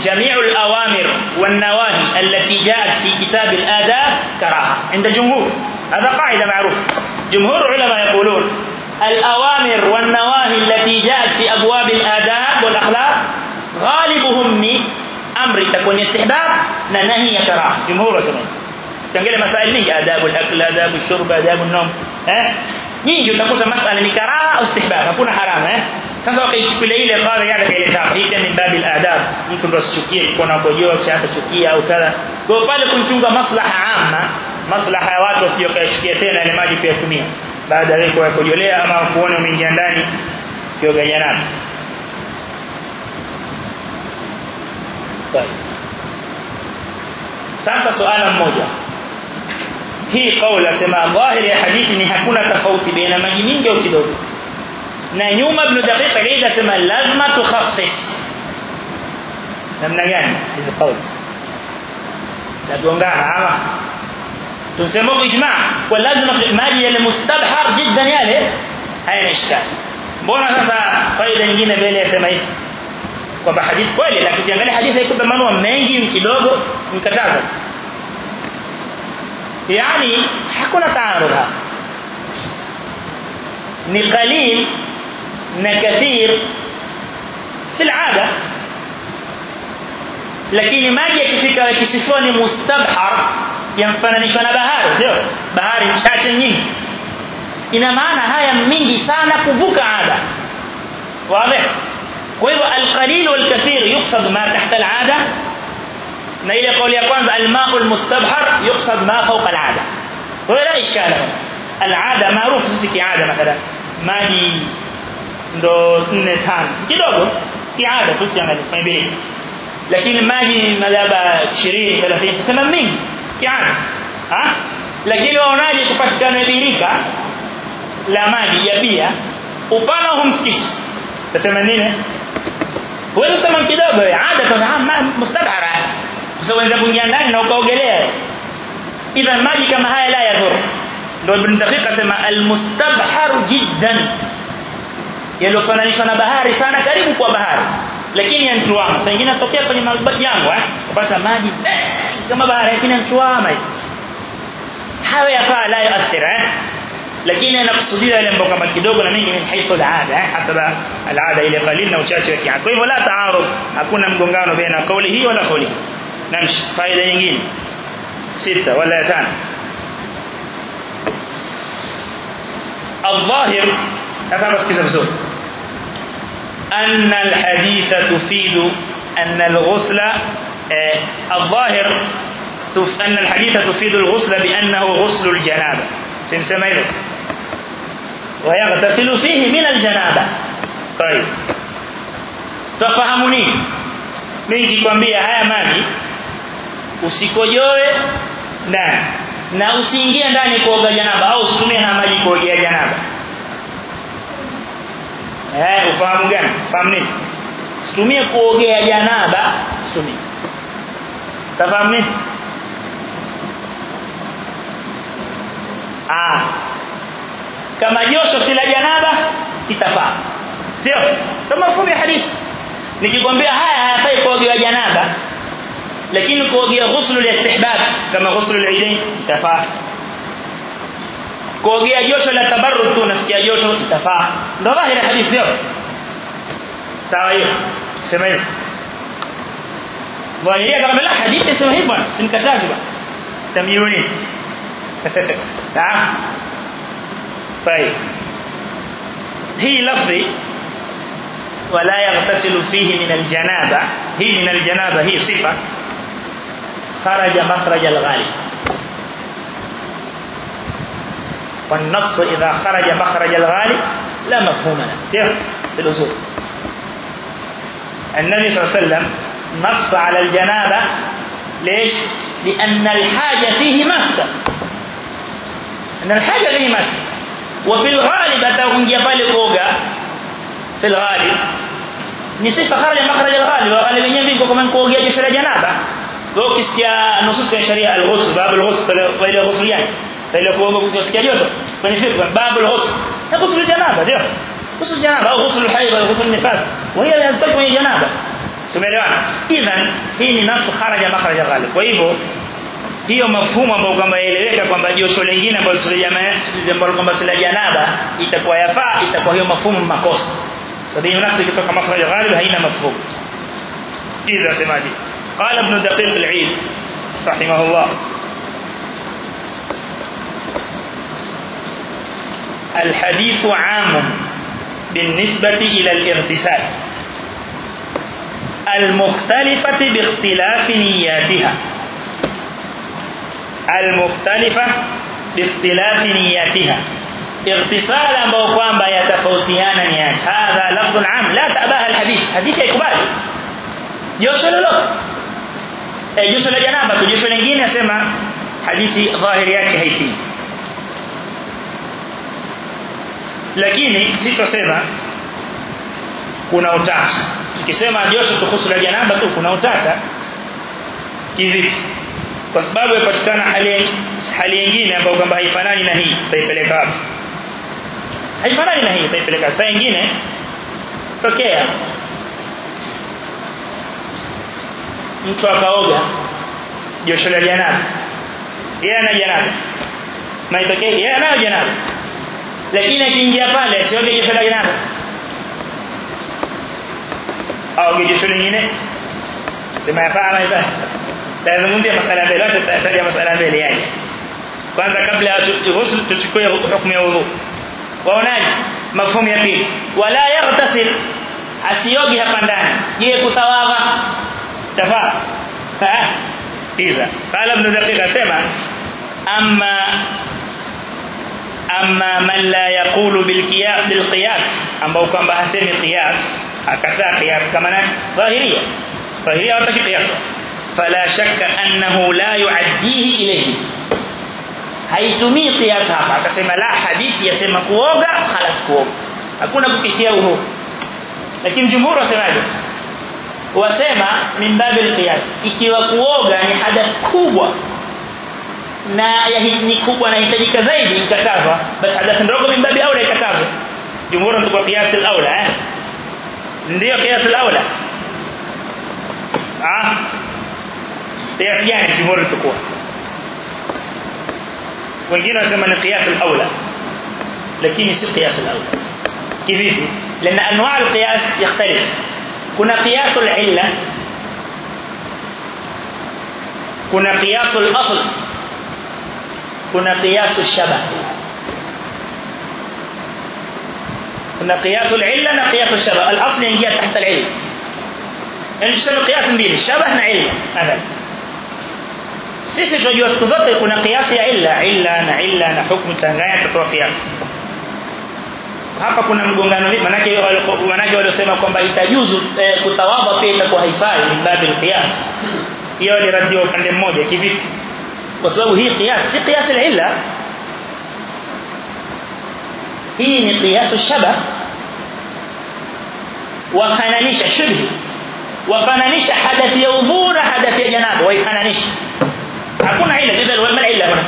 جميع الأوامر والنواهي التي جاءت في كتاب الآداب كراهة عند جمهور هذا قاعدة معروف جمهور العلماء يقولون الأوامر والنواهي التي جاءت في أبواب الآداب والأخلاق غالبهم أمر تكون استحباب ننهي كراهة جمهور سنة tuangalie masaili mingi adabu al-akl adabu shurba adabu an-nawm eh? Nyingi utakuta masala ni karaa au istihbab hakuna haramu eh? Sasa ukichukua ile qada ya ile tahida min babil adab. Mtu ndo asichukie kwa nabojoa chata chukia au kala kwa pale kunchunga maslaha amma maslaha ya watu sio asiyokachukia tena ile maji pia tumia baada ya kwa kujolea ama kuona umeingia ndani kioga janabi sasa swala moja hii kauli asema dhahiri ya hadithi ni hakuna tofauti baina maji mingi au kidogo na nyuma ibn daqiq alayhi asema lazima tukhassis namna gani hizo kauli nagongana ama tunasema kwa ijma kwa lazima maji yale mustabhar jiddan yale hayana ishkali mbona sasa faida nyingine mbele yasema hivi kwamba hadithi kweli lakini ukiangalia hadithi haikupa maneno mengi kidogo mkataza yani hakuna taarud hapa ni qalil na kathir في العاده lakini maji yakifika kisifoni mustabhar yamfananishwa na bahari sio bahari chache nyingi ina maana haya mingi sana kuvuka ada wazi kwa hivyo alqalil walkathir yuqsad ma tahta al'ada na ile kauli ya kwanza alma'u almustabhar yuqsad ma fawqa al'ada wala ishkala al'ada maarufu sisi kiada mathalan maji ndo 4 tano kidogo kiada tu kiangalia kwenye birika lakini maji malaba 20 30 sema mingi kiada ha lakini waonaje kupatikana birika la maji ya bia upana huu msikiti tasema nini wewe sema kidogo ada kwa mustabara kwa sababu unaweza kuingia ndani na ukaogelea idha maji kama haya la yadhur ndio ibn daqiq asema almustabhar jiddan. Yalofananishwa na bahari sana karibu kwa bahari lakini yantuama saa nyingine tokea kwenye majangwa eh kupata maji kama bahari lakini yantuama hayo yafaa la yaathira eh? Lakini anakusudia ile mambo kama kidogo na mengi ni haithu al-ada eh? Hasaba al-ada ile qalil na uchache wake kwa hivyo la taarud hakuna mgongano baina kauli hii wala kauli namshi faida nyingine sita wala tano الظاهر هذا بس كذا بزور أن الحديث تفيد أن الغسل الظاهر أن الحديث تفيد الغسل بأنه غسل الجنابة. إذا ويغتسل فيه من الجنابة. طيب. تفهموني. mimi nikikwambia haya maji usikojoe ndani. Na usiingie ndani kuoga janaba au usitumie na maji kuogea janaba. Eh ufahamu gani? Fahamu nini? Usitumie kuogea janaba usitumie tafahamu nini? Ah. Kama josho kila janaba itafaa. Sio? Kama mfumo hadithi. Nikikwambia haya hayafai kuogewa janaba لكن كوجيا غسل الاستحباب كما غسل العيدين. تفا كوجيا جوش لا تبرد تو نسكي جوش تفا ده ظاهر الحديث ده. سايو سمعي ظاهر كلام ملا حديث اسمه هيبا سنكتاجي بقى. تميوني. نعم. طيب. هي لفظي. ولا يغتسل فيه من الجنابة. هي من الجنابة هي صفة. خرج مخرج الغالب. والنص إذا خرج مخرج الغالب لا مفهوم له. سير في الأصول النبي صلى الله عليه وسلم نص على الجنابة ليش؟ لأن الحاجة فيه مفسد أن الحاجة فيه مفسد وفي الغالب أتاكم pale kuoga في الغالب. ni sifa kharaja makhraj al-ghalib wa kuogea josho la janaba kwa ukisikia nusus ya sharia al-ghusl bab al-ghusl wa ile ghusl yake ile kuoga kusikia joto kwenye fikra bab al-ghusl na ghusl janaba ndio ghusl janaba au ghusl al-hayd au ghusl nifas wa hiyo yazitoka kwenye janaba tumeelewana idhan hii ni nasu kharaja makhraj al-ghalib kwa hivyo hiyo mafhumu ambayo kwamba eleweka kwamba josho lingine ambalo sio jamaa ambalo kwamba sila janaba itakuwa yafaa itakuwa hiyo mafhumu makosa sababu nafsi kutoka makhraj ghalib haina mafhumu sikiza semaji قال ابن دقيق العيد رحمه الله. الحديث عام بالنسبة إلى الاغتسال المختلفة باختلاف نياتها. المختلفة باختلاف نياتها. اغتسال ambao kwamba yatafautiana ni hadha lafdhun am la tabaha alhadith hadithi haikubali josho lolote josho la janaba tu josho lingine asema hadithi dhahiri yake haipingi lakini sitosema kuna utata. Ukisema josho tukuhusu la janaba tu kuna utata. Kivipi? Kwa sababu yapatikana hali hali nyingine ambayo kwamba haifanani na hii utaipeleka wapi? Haifanani na hii taipeleka saa nyingine tokea mtu akaoga josho la janaba. Yeye ana janaba. Na yeye ana janaba. Lakini akiingia pale sioge josho la janaba. Au josho lingine sema yafaa ama yafaa tazungumzia mbele. Acha tutaja masala mbele yake kwanza kabla ghusl tuchukue hukumu ya wudu waonaje? Mafhumu ya pili. Wala yaghtasil asiogi hapa ndani. Je kutawadha tafaa ah iza qala ibn daqiq asema amma amma man la yaqulu bil qiyas bil qiyas ambao kwamba hasemi qiyas akataa qiyas kama nani dhahiria dhahiria wataki qiyas fala shakka annahu la yuaddihi ilayhi haitumii qiyas hapa akasema la hadithi yasema kuoga khalas kuoga hakuna kukisia uho lakini jumhur wasemaje wasema min babil qiyas ikiwa kuoga ni hadath kubwa na ni kubwa na hitajika zaidi ikatazwa basi hadath ndogo min babi aula ikatazwa jumhur ndio qiyas al-aula eh ndio qiyas al-aula ah qiyas gani jumhur tukua wengine wanasema ni qiyas al-aula lakini si qiyas al-aula kivipi لأن انواع القياس يختلف kuna قياس العله kuna قياس الاصل kuna قياس الشبه kuna قياس العله na قياس الشبه الاصل ينجي تحت العله يعني tuseme قياس mbili shabah na illa hadhal sisi tunajua siku zote kuna kiasi ya illa illa na illa na hukumu tanganya tutoa kiasi hapa kuna mgongano manake manake waliosema kwamba itajuzu eh, kutawadha pia itakuwa haifai min babil qiyas hiyo ni radio upande mmoja kivipi kwa sababu hii qiyas si qiyas illa hii ni qiyas shaba wafananisha shubhi wafananisha hadathi ya udhu na hadathi ya janaba waifananisha hakuna illa idhan wala illa huna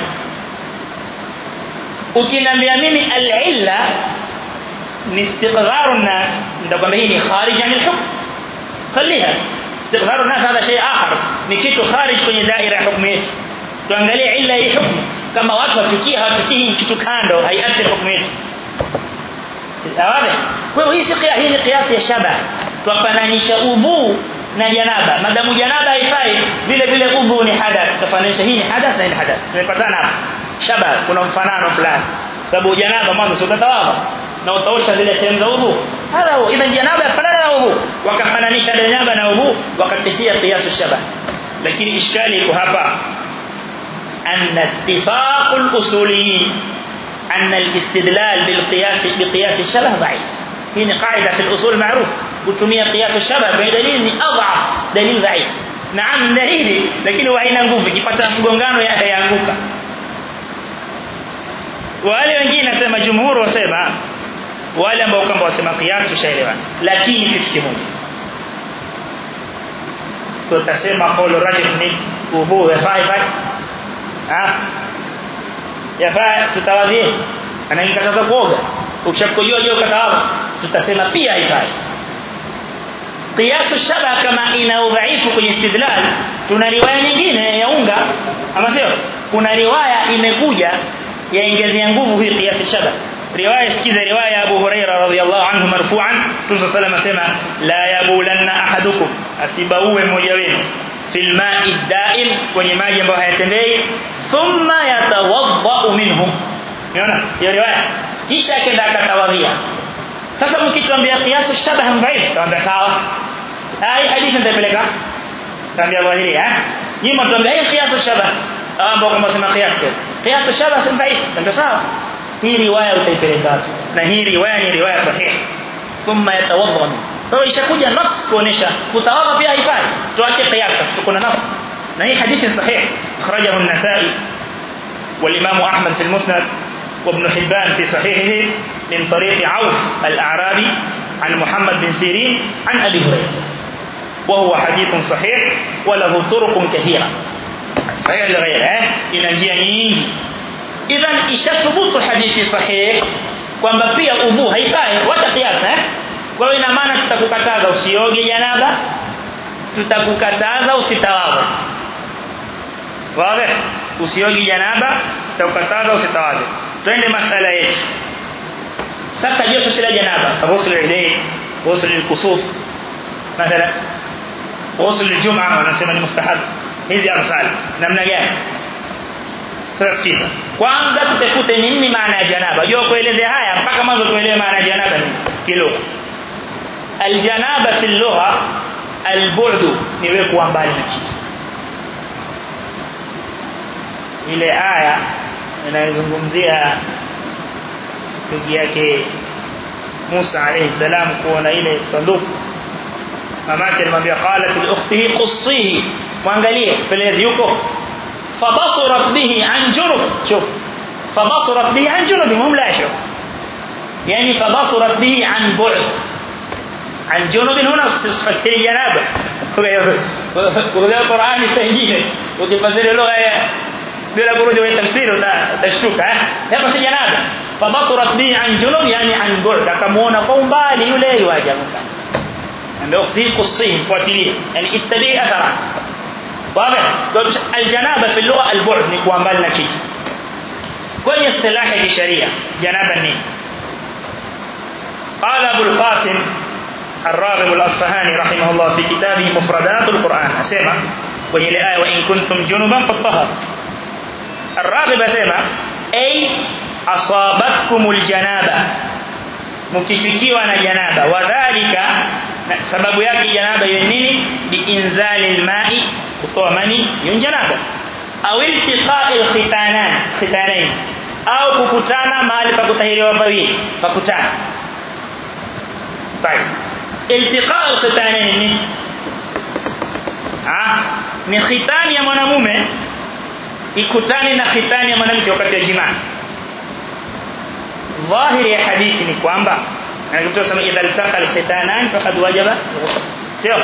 ukiniambia mimi al-illa ni istiqrar an-nas ndio kwamba hii ni kharij an al-hukm خليها استقرار الناس هذا شيء آخر ni kitu kharij kwenye daira ya hukumu yetu tuangalie illa hii hukumu kama watu wachukia hawatukii kitu kando haiathiri hukumu yetu sawa kwa hiyo hii si hii ni kiasi ya shaba twafananisha udhu na janaba madamu janaba haifai vile vile udhu ni hadath tufananisha hii ni hadath na hii hadath tumepatana shaba kuna mfanano fulani sababu janaba mwanzo sio tatawadha na utaosha zile sehemu za udhu hala huo idhan janaba yafanana na udhu wakafananisha janaba na udhu wakatisia qiyas shaba lakini ishkali iko hapa anna ittifaq al-usuliyin anna al-istidlal bil qiyas bi qiyas shabah da'if hii ni qaida fi al-usul ma'ruf kutumia qiyas shabah kwa dalili ni adhaf dalil dhaif naam dalili lakini haina nguvu ikipata mgongano yaanguka wale wengine nasema jumhur wasema wale ambao kama wasema qiyas tushaelewa lakini kitu kimoja. Tutasema kaulu rajih ni udhu yafai fai ah yafai tutawadhi ingekataza kuoga. Ukishakojua jeu katawa tutasema pia haifai. Qiyasu shaba kama ina udhaifu kwenye istidlal tuna riwaya nyingine ya unga. Ama sio? Kuna riwaya imekuja yaongezea nguvu hii qiyasu shaba رواية كذا رواية أبو هريرة رضي الله عنه مرفوعا. تنسى سلم سمع لا يقولن أحدكم. أسبوه مجوين في الماء الدائم ونماء يبوها يتنبي ثم يتوضأ منهم. يونا يا رواية. كيش أكد أكد توضيع سفر مكتلم بيا قياس الشبه مبعيد طبعا بسعوة هاي حديث أنت بلقى تنبي الله هيري ها؟ يمر تنبي هاي قياس الشبه. آه، أبو قياس الشبه قياس الشبه سنبعيد أنت سعوة hii riwaya utaipeleka na hii riwaya ni riwaya sahihi thumma yatawadda kwa ishakuja nas kuonesha kutawadha pia haifai tuache qiyas kuna nas na hii hadithi sahihi akhrajahu an-nasa'i والامام احمد في المسند وابن حبان في صحيحه من طريق عوف الاعرابي عن محمد بن سيرين عن ابي هريره وهو حديث صحيح وله طرق كثيره صحيح لغيره ina njia nyingi idhan ishathubutu hadithi sahih kwamba pia udhu haifai wacha kiasi eh kwa hiyo ina maana tutakukataza usioge janaba tutakukataza usitawadhe wazi usioge janaba tutakukataza usitawadhe twende masala yetu sasa josho sila janaba ghusl al-idayn ghusl al-kusuf mathala ghusl al-jum'a wanasema ni mustahab hizi arsal namna gani tutasikiza kwanza tutafute nini maana ya janaba jua kuelezea haya mpaka mwanzo tuelewe maana ya janaba ni kilo aljanaba fi lugha albu'd ni wewe kuwa mbali na kitu ile aya inayozungumzia ndugu yake Musa alayhi salam kuona ile sanduku mamake alimwambia qalat li ukhtihi qussihi muangalie pelezi yuko فبصرت به عن جنب شوف. فبصرت به عن جنب هم لا شوف يعني فبصرت به عن بعد. عن جنب هنا صفة الجنابة وذا القرآن يستهديه وكي فزير اللغة بلا آية. برود وتفسير تشتوك ها؟ هي بس الجنابة فبصرت به عن جنب يعني عن بعد. كمون قوم بالي ولا يواجه مثلا عند أقصي قصيم فاتلي يعني اتبع أثرا. واضح؟ الجنابة في اللغة البعد na kitu kwenye istilahi ya kisheria janaba ni قال أبو القاسم الراغب الأصفهاني رحمه الله في كتابه مفردات القرآن. اسمع aya wa in kuntum junuban fatahhar الراغب اسمع أي أصابتكم الجنابة. Mkifikiwa na janaba wadhālika sababu yake janaba hiyo nini biinzali alma'i kutoa mani hiyo janaba au iltiqa'i alkhitanan khitanain au kukutana mahali pa kutahiriwa pawili pakutana طيب التقاء الختانين ni ah ni khitani ya mwanamume ikutane na khitani ya mwanamke wakati wa jimaa ظاهر حديث نقوم بها نقول تسمى إذا التقى الختانان فقد وجب سيو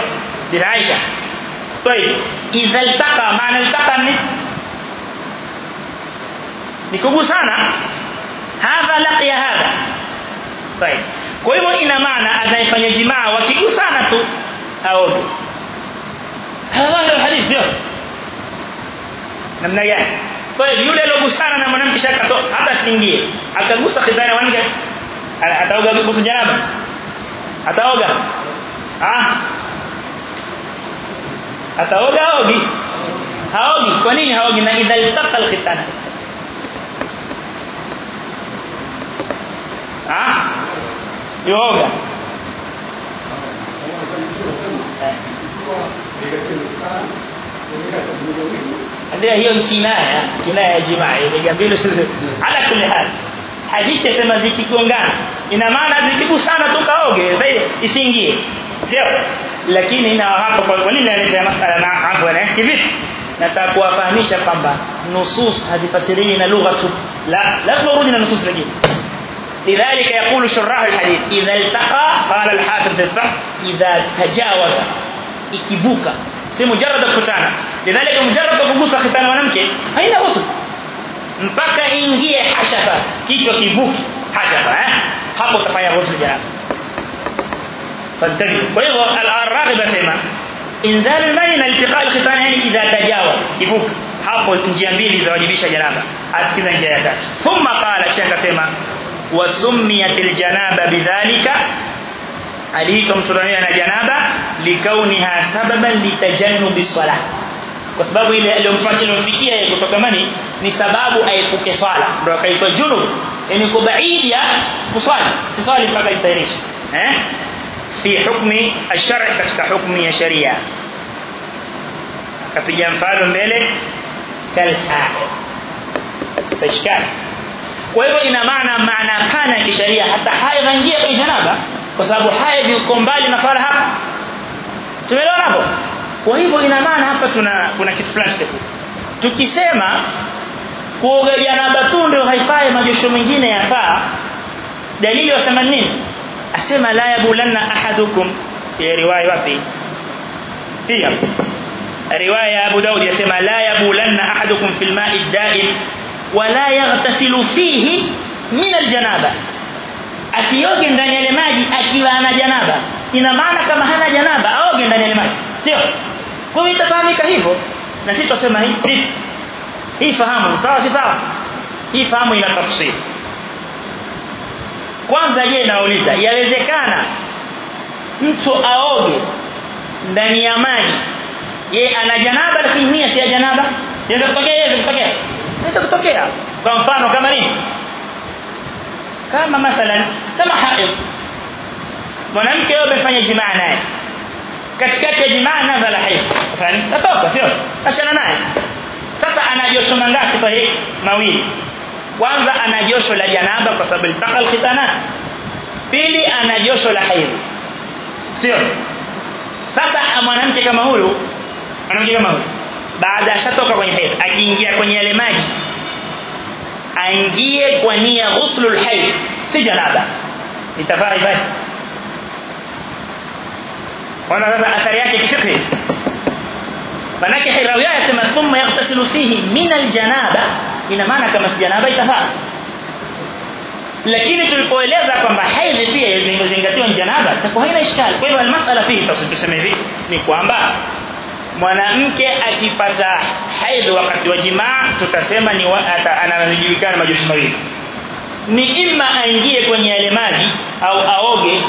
دين عائشة. طيب إذا التقى معنى التقى نقوم سانا. هذا لقي هذا. طيب كويمو إنا معنى أذن يفن يجمع وكيقو سانا تو. هذا ظاهر الحديث سيو نمنا يعني kwa hiyo yule aliyogusana na mwanamke shaka hata siingie akagusa khidhani mwanamke ataoga kugusa janaba ataoga ah ataoga aogi haogi kwa nini haogi na idha iltaqa alkhitana ah yoga هذه هي الكناية كناية جماعية لجميل السزر على كل حال. حديث كما في كونغان إن ما نبي تبو سانة تكاوجي زي إسنجي زيو. لكن إن أعرف قولي لا نجي مثلا عفوا نه كيف نتاق وفهمي شقبا نصوص هذه فسرية لغة لا لا تمرد إلى نصوص لجيم لذلك يقول شراح الحديث إذا التقى قال الحافظ بالفعل إذا تجاوز إكبوكا سي مجرد الكتانة لذلك مجرد تغوص ختان ونمك أين غسل مبكى إنجي حشفة. كيتو كيبوك حشفة ها؟ حقو تفايا غسل جاء فانتبه ويغو الراغبة سيما إنزال المين التقاء الختان يعني إذا تجاوى كيبوك حقو نجيبين إذا وجبش جنابة أسكذا نجي ثم قال الشيخ سيما وسميت الجنابة بذلك. عليكم سلمية جنابة لكونها سببا لتجنب الصلاة. Kwa sababu ile aliyomfanya ilomfikia yeye kutoka mani ni sababu aepuke swala ndio akaitwa junub yani kwa baidi ya kuswali si swali mpaka itairisha eh fi hukmi ash-shar' katika hukmi ya sharia akapiga mfano mbele kalha tashkal kwa hivyo ina maana maana pana kisheria hata haya inaingia kwenye janaba kwa sababu haya viko mbali na swala hapa tumeelewana hapo kwa hivyo ina maana hapa tuna kuna kitu fulani tukisema kuoga janaba tu ndio haifai majosho mengine yafaa dalili wasema nini asema la yabulanna ahadukum ya riwaya wapi pia riwaya ya Abu Daud yasema la yabulanna ahadukum fil ma'i daim wala yaghtasilu fihi min aljanaba asioge ndani ya maji akiwa ana janaba ina maana kama hana janaba aoge ndani ya maji sio kwa hiyo itafahamika hivyo na sisi tusema hivi hii. Fahamu sawa si sawa? Hii fahamu ina tafsiri. Kwanza je nauliza yawezekana mtu aoge ndani ya maji? Ye ana janaba lakini nia si ya janaba? Inaweza kutokea yeye kutokea. Inaweza kutokea. Kwa mfano kama nini? Kama mathalan kama haid. Mwanamke yeye amefanya jimaa naye katikati ya jimaa na la haid fani tatoka sio? Achana naye. Sasa ana josho mangapi kwa hii? Mawili. Kwanza anajosho la janaba kwa sababu iltaqa alkhitana pili anajosho la haid sio? Sasa mwanamke kama huyu mwanamke kama huyu baada ashatoka kwenye haid akiingia kwenye yale maji aingie kwa nia ghuslul haid si janaba. Itafaa ibada wana sasa athari yake kifikri manake hirawia yasema thumma yaghtasilu fihi min aljanaba ina maana kama janaba itafaa lakini tulipoeleza kwamba haidhi pia inazingatiwa janaba itakuwa haina ishkali kwa hiyo almasala fihi tuseme hivi ni kwamba mwanamke akipata haidhi wakati wa jimaa tutasema ni anajulikana majoshi mawili. Ni ima aingie kwenye yale maji au aoge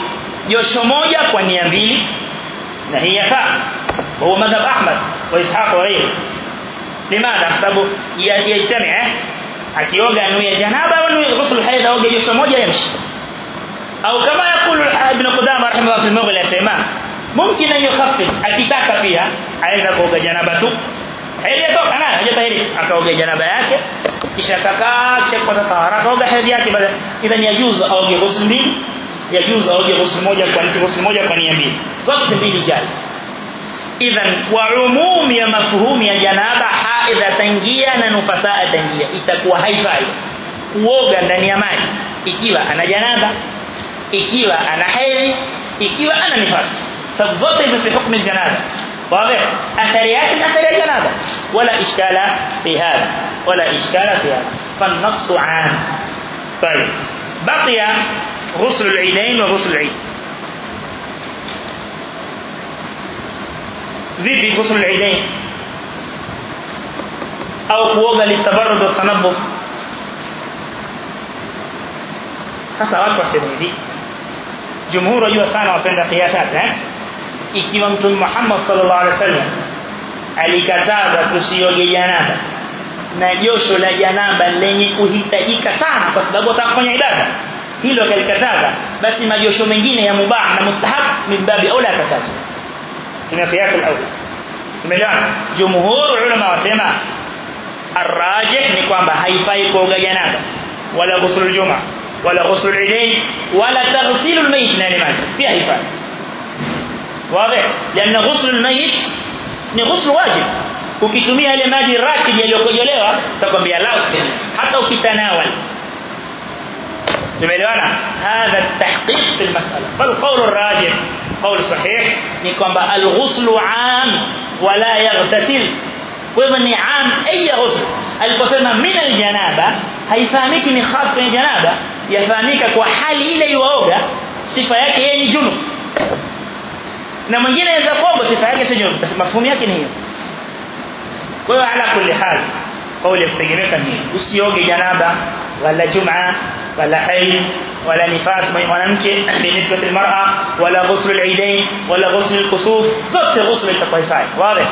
josho moja kwa nia mbili هي فاء. وهو مذهب أحمد وإسحاق وغيره. لماذا؟ سبب يجتمع أكيوغا أنه يجنابا وأنه يغسل الحيض أو يسمو يمشي. أو كما يقول ابن قدام رحمه الله في المغلى سيما ممكن أن يخفف أكيتاك فيها. أعيذا كوغا جنابتو هل يتوقع نعم هل طيب. يتوقع نعم أكوغا جنابا يأكي إشاكاك شكوة طهارة كوغا حيض يأكي إذن يجوز أو يغسل yajuzu aoge ghusl moja kwa ghusl moja kwa nia mbili zote mbili jaiz idhan kwa umumi ya mafhumu ya janaba haidha tangia na nufasaa tangia itakuwa haifai kuoga ndani ya maji ikiwa ana janaba ikiwa ana haidhi ikiwa ana nifasi sababu zote hizo fi hukmu janaba واضح اثريات اثر الجنابه ولا اشكال في هذا ولا اشكال في هذا فالنص عام طيب بقي غسل العينين وغسل العين. ذيب غسل العينين. أو قوضة للتبرد والتنبف فسألت وسيدي جمهور أيها السانة وفين رقياتات إكتب أنت محمد صلى الله عليه وسلم. علي كتابة تسيوغي جانابة na josho la janaba lenye kuhitajika sana kwa sababu atakufanya ibada hilo akalikataza basi majosho mengine ya mubah na mustahab min babi aula kataza قياس الأول umeelewana jumhur ulama wasema arrajih ni kwamba haifai kuoga janaba wala ghusl aljuma wala ghusl alidain wala taghsil almayit na limaji pia haifai wazi لأن غسل الميت ni ghusl wajib ukitumia ile maji rakib yaliyokojolewa takwambia la hata ukitanawal tumeelewana hadha tahqiq fi almas'ala fal qawl arrajih قول صحيح ni kwamba alghuslu am wala yaghtasil kwa hivyo ni am ay ghusl aliposema min aljanaba haifahamiki ni khas kwenye janaba yafahamika kwa hali ile yuoga sifa yake yeye ni junub na mwingine anaweza kuoga sifa yake sio junub basi mafhumu yake ni hiyo kwa hiyo ala kulli hal قول يفتجرك منه اسيوغي جنابة؟ ولا جمعة ولا حي ولا نفاس ميمانك بالنسبة للمرأة ولا غسل العيدين ولا غسل القصوف زبط غسل التطيفاء واضح؟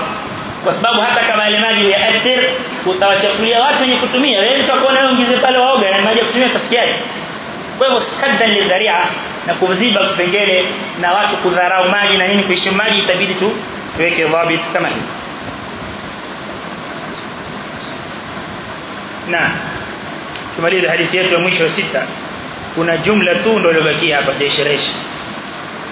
وسبب حتى كما لماجي يأثر وتوشفية غاتفين يكتمية لأن تكون لهم جزي قالوا أوغا لأن ما يكتمية تسكيات kwa sadda ni dharia na kuziba kipengele na watu kudharau maji na nini kuishi maji itabidi tu weke dhabit kama hivi na tumalize hadithi yetu ya mwisho wa sita kuna jumla tu ndio iliyobakia hapa desheresh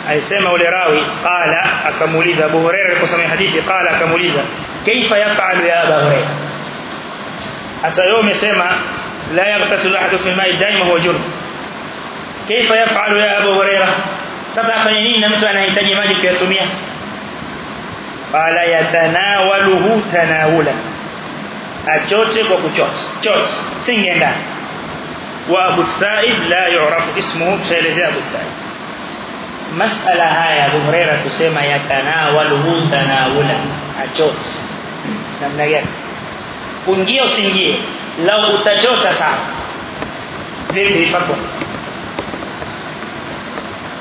alisema ule rawi qala akamuuliza Abu Hurairah aliposema hadithi qala akamuuliza kaifa yafalu ya Abu Hurairah hasa yeye umesema la yaghtasilu ahadu fi ma'i daima huwa junub kaifa yafalu ya Abu Hurairah sasa afanye nini na mtu anahitaji maji kuyatumia qala yatanawaluhu tanawula achote kwa kuchota chote singeenda وابو السائب لا يعرف اسمه شيلزي ابو السائب مساله haya Abu Huraira kusema yatanawalu tanawula achot namna gani uingie usiingie lau utachota sawa vipi fatwa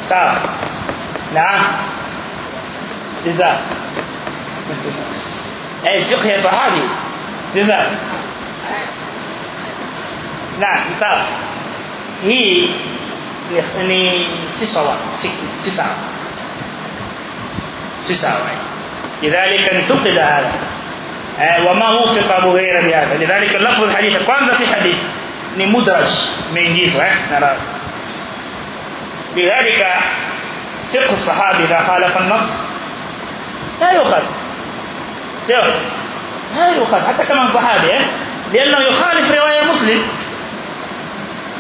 sawa naam jaza eh fiqh ya sahabi jaza na sawa hii ni si sawa si sawa si sawa lidhalika intuqida hadha وما وفق ابو هريره بهذا لذلك لفظ الحديث kwanza si hadith ni mudraj meingizwa eh na لذلك فقه الصحابي اذا خالف النص لا يؤخذ سير لا يؤخذ حتى كمان صحابي لأنه يخالف رواية مسلم.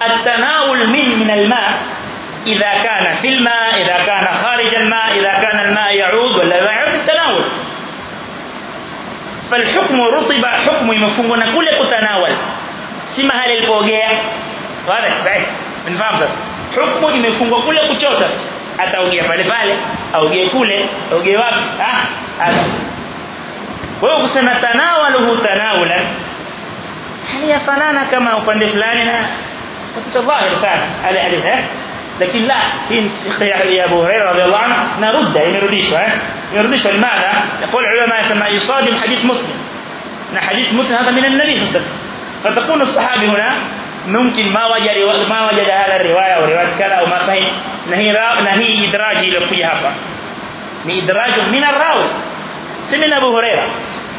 التناول من من الماء إذا كان في الماء إذا كان خارج الماء إذا كان الماء يعود ولا لا يعود التناول. فالحكم رطب حكم na kule kutanawal si mahali alipogea wale basi mnafahamu sasa hukumu imefungwa kule kuchota ataogea pale pale aogee kule aogee wapi ah hata wewe kusema tanawaluhu tanawulan hali yafanana kama upande fulani na katika dhahir sana ale hadith eh lakini la hii khiyar ya Abu Hurairah radhiyallahu anhu narudda imerudishwa eh imerudishwa limadha يقول العلماء يسمى يصادم حديث مسلم na hadith muslim hapa min an-nabi sallallahu alayhi wasallam fatakun as-sahabi huna ممكن ما وجد ما وجد هذا الروايه أو روايه كذا أو ما فهم نهي نهي ادراج ilikuja hapa ni idraj min ar-rawi si min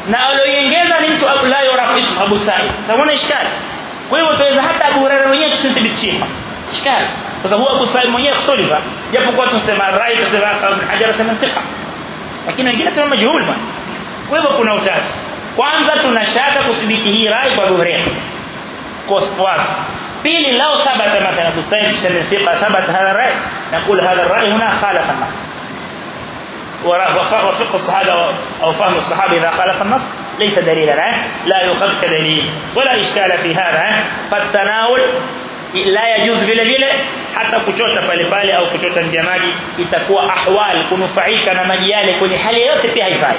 na alioiongeza ni mtu Abu la yurafu ismu Abu Sa'id sawa ishkali kwa hivyo tuweza hata Abu Hurairah mwenyewe tusithibitishie ishkali kwa sababu Abu Sa'id mwenyewe ikhtalifa japo kwa tunasema rai tunasema Ibn Hajar sema thiqa lakini wengine sema majhul bwana kwa hivyo kuna utata kwanza tunashaka kudhibiti hii rai kwa Abu Hurairah كوسبوار بيلي لو ثبت مثلا ابو سعيد بن الثقه ثبت هذا الراي نقول هذا الراي هنا خالف النص وفقه الصحابة أو فهم الصحابة إذا خالف النص ليس دليلا لا يقبك كدليل ولا إشكال في هذا فالتناول لا يجوز بلا بلا حتى كتوشة فالبالي أو كتوشة الجمالي يتكوى أحوال كنفعيك نمجيالي كن حالي يوتي هاي فاي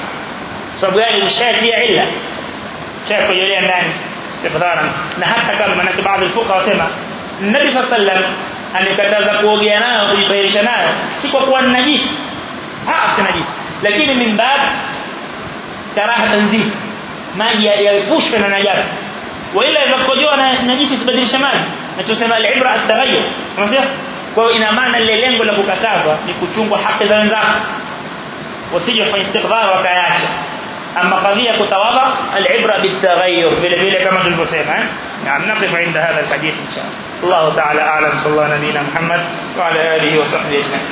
سبغاني الشايف هي علة. شايف يولي أنني استفدارا نهتا كما نكي بعض الفقهاء وثما النبي صلى الله عليه وسلم أن يكتازك وغيانا ويبيرشنا سيكوكوان نجيس. Ah si najisi lakini min bab karaha tanzih maji yaepushwe na najasa wala inakojoa na najisi tubadilisha maji na tusema al-ibra at-taghayyur unasikia kwa hiyo ina maana ile lengo la kukatazwa ni kuchungwa haki za wenzako wasije kufanya istiqdar wakaacha أما قضية كتوضع العبرة بالتغير بلا بلا كما تلبسين نعم نقف عند هذا الحديث إن شاء الله الله تعالى أعلم صلى الله نبينا محمد وعلى آله وصحبه أجمعين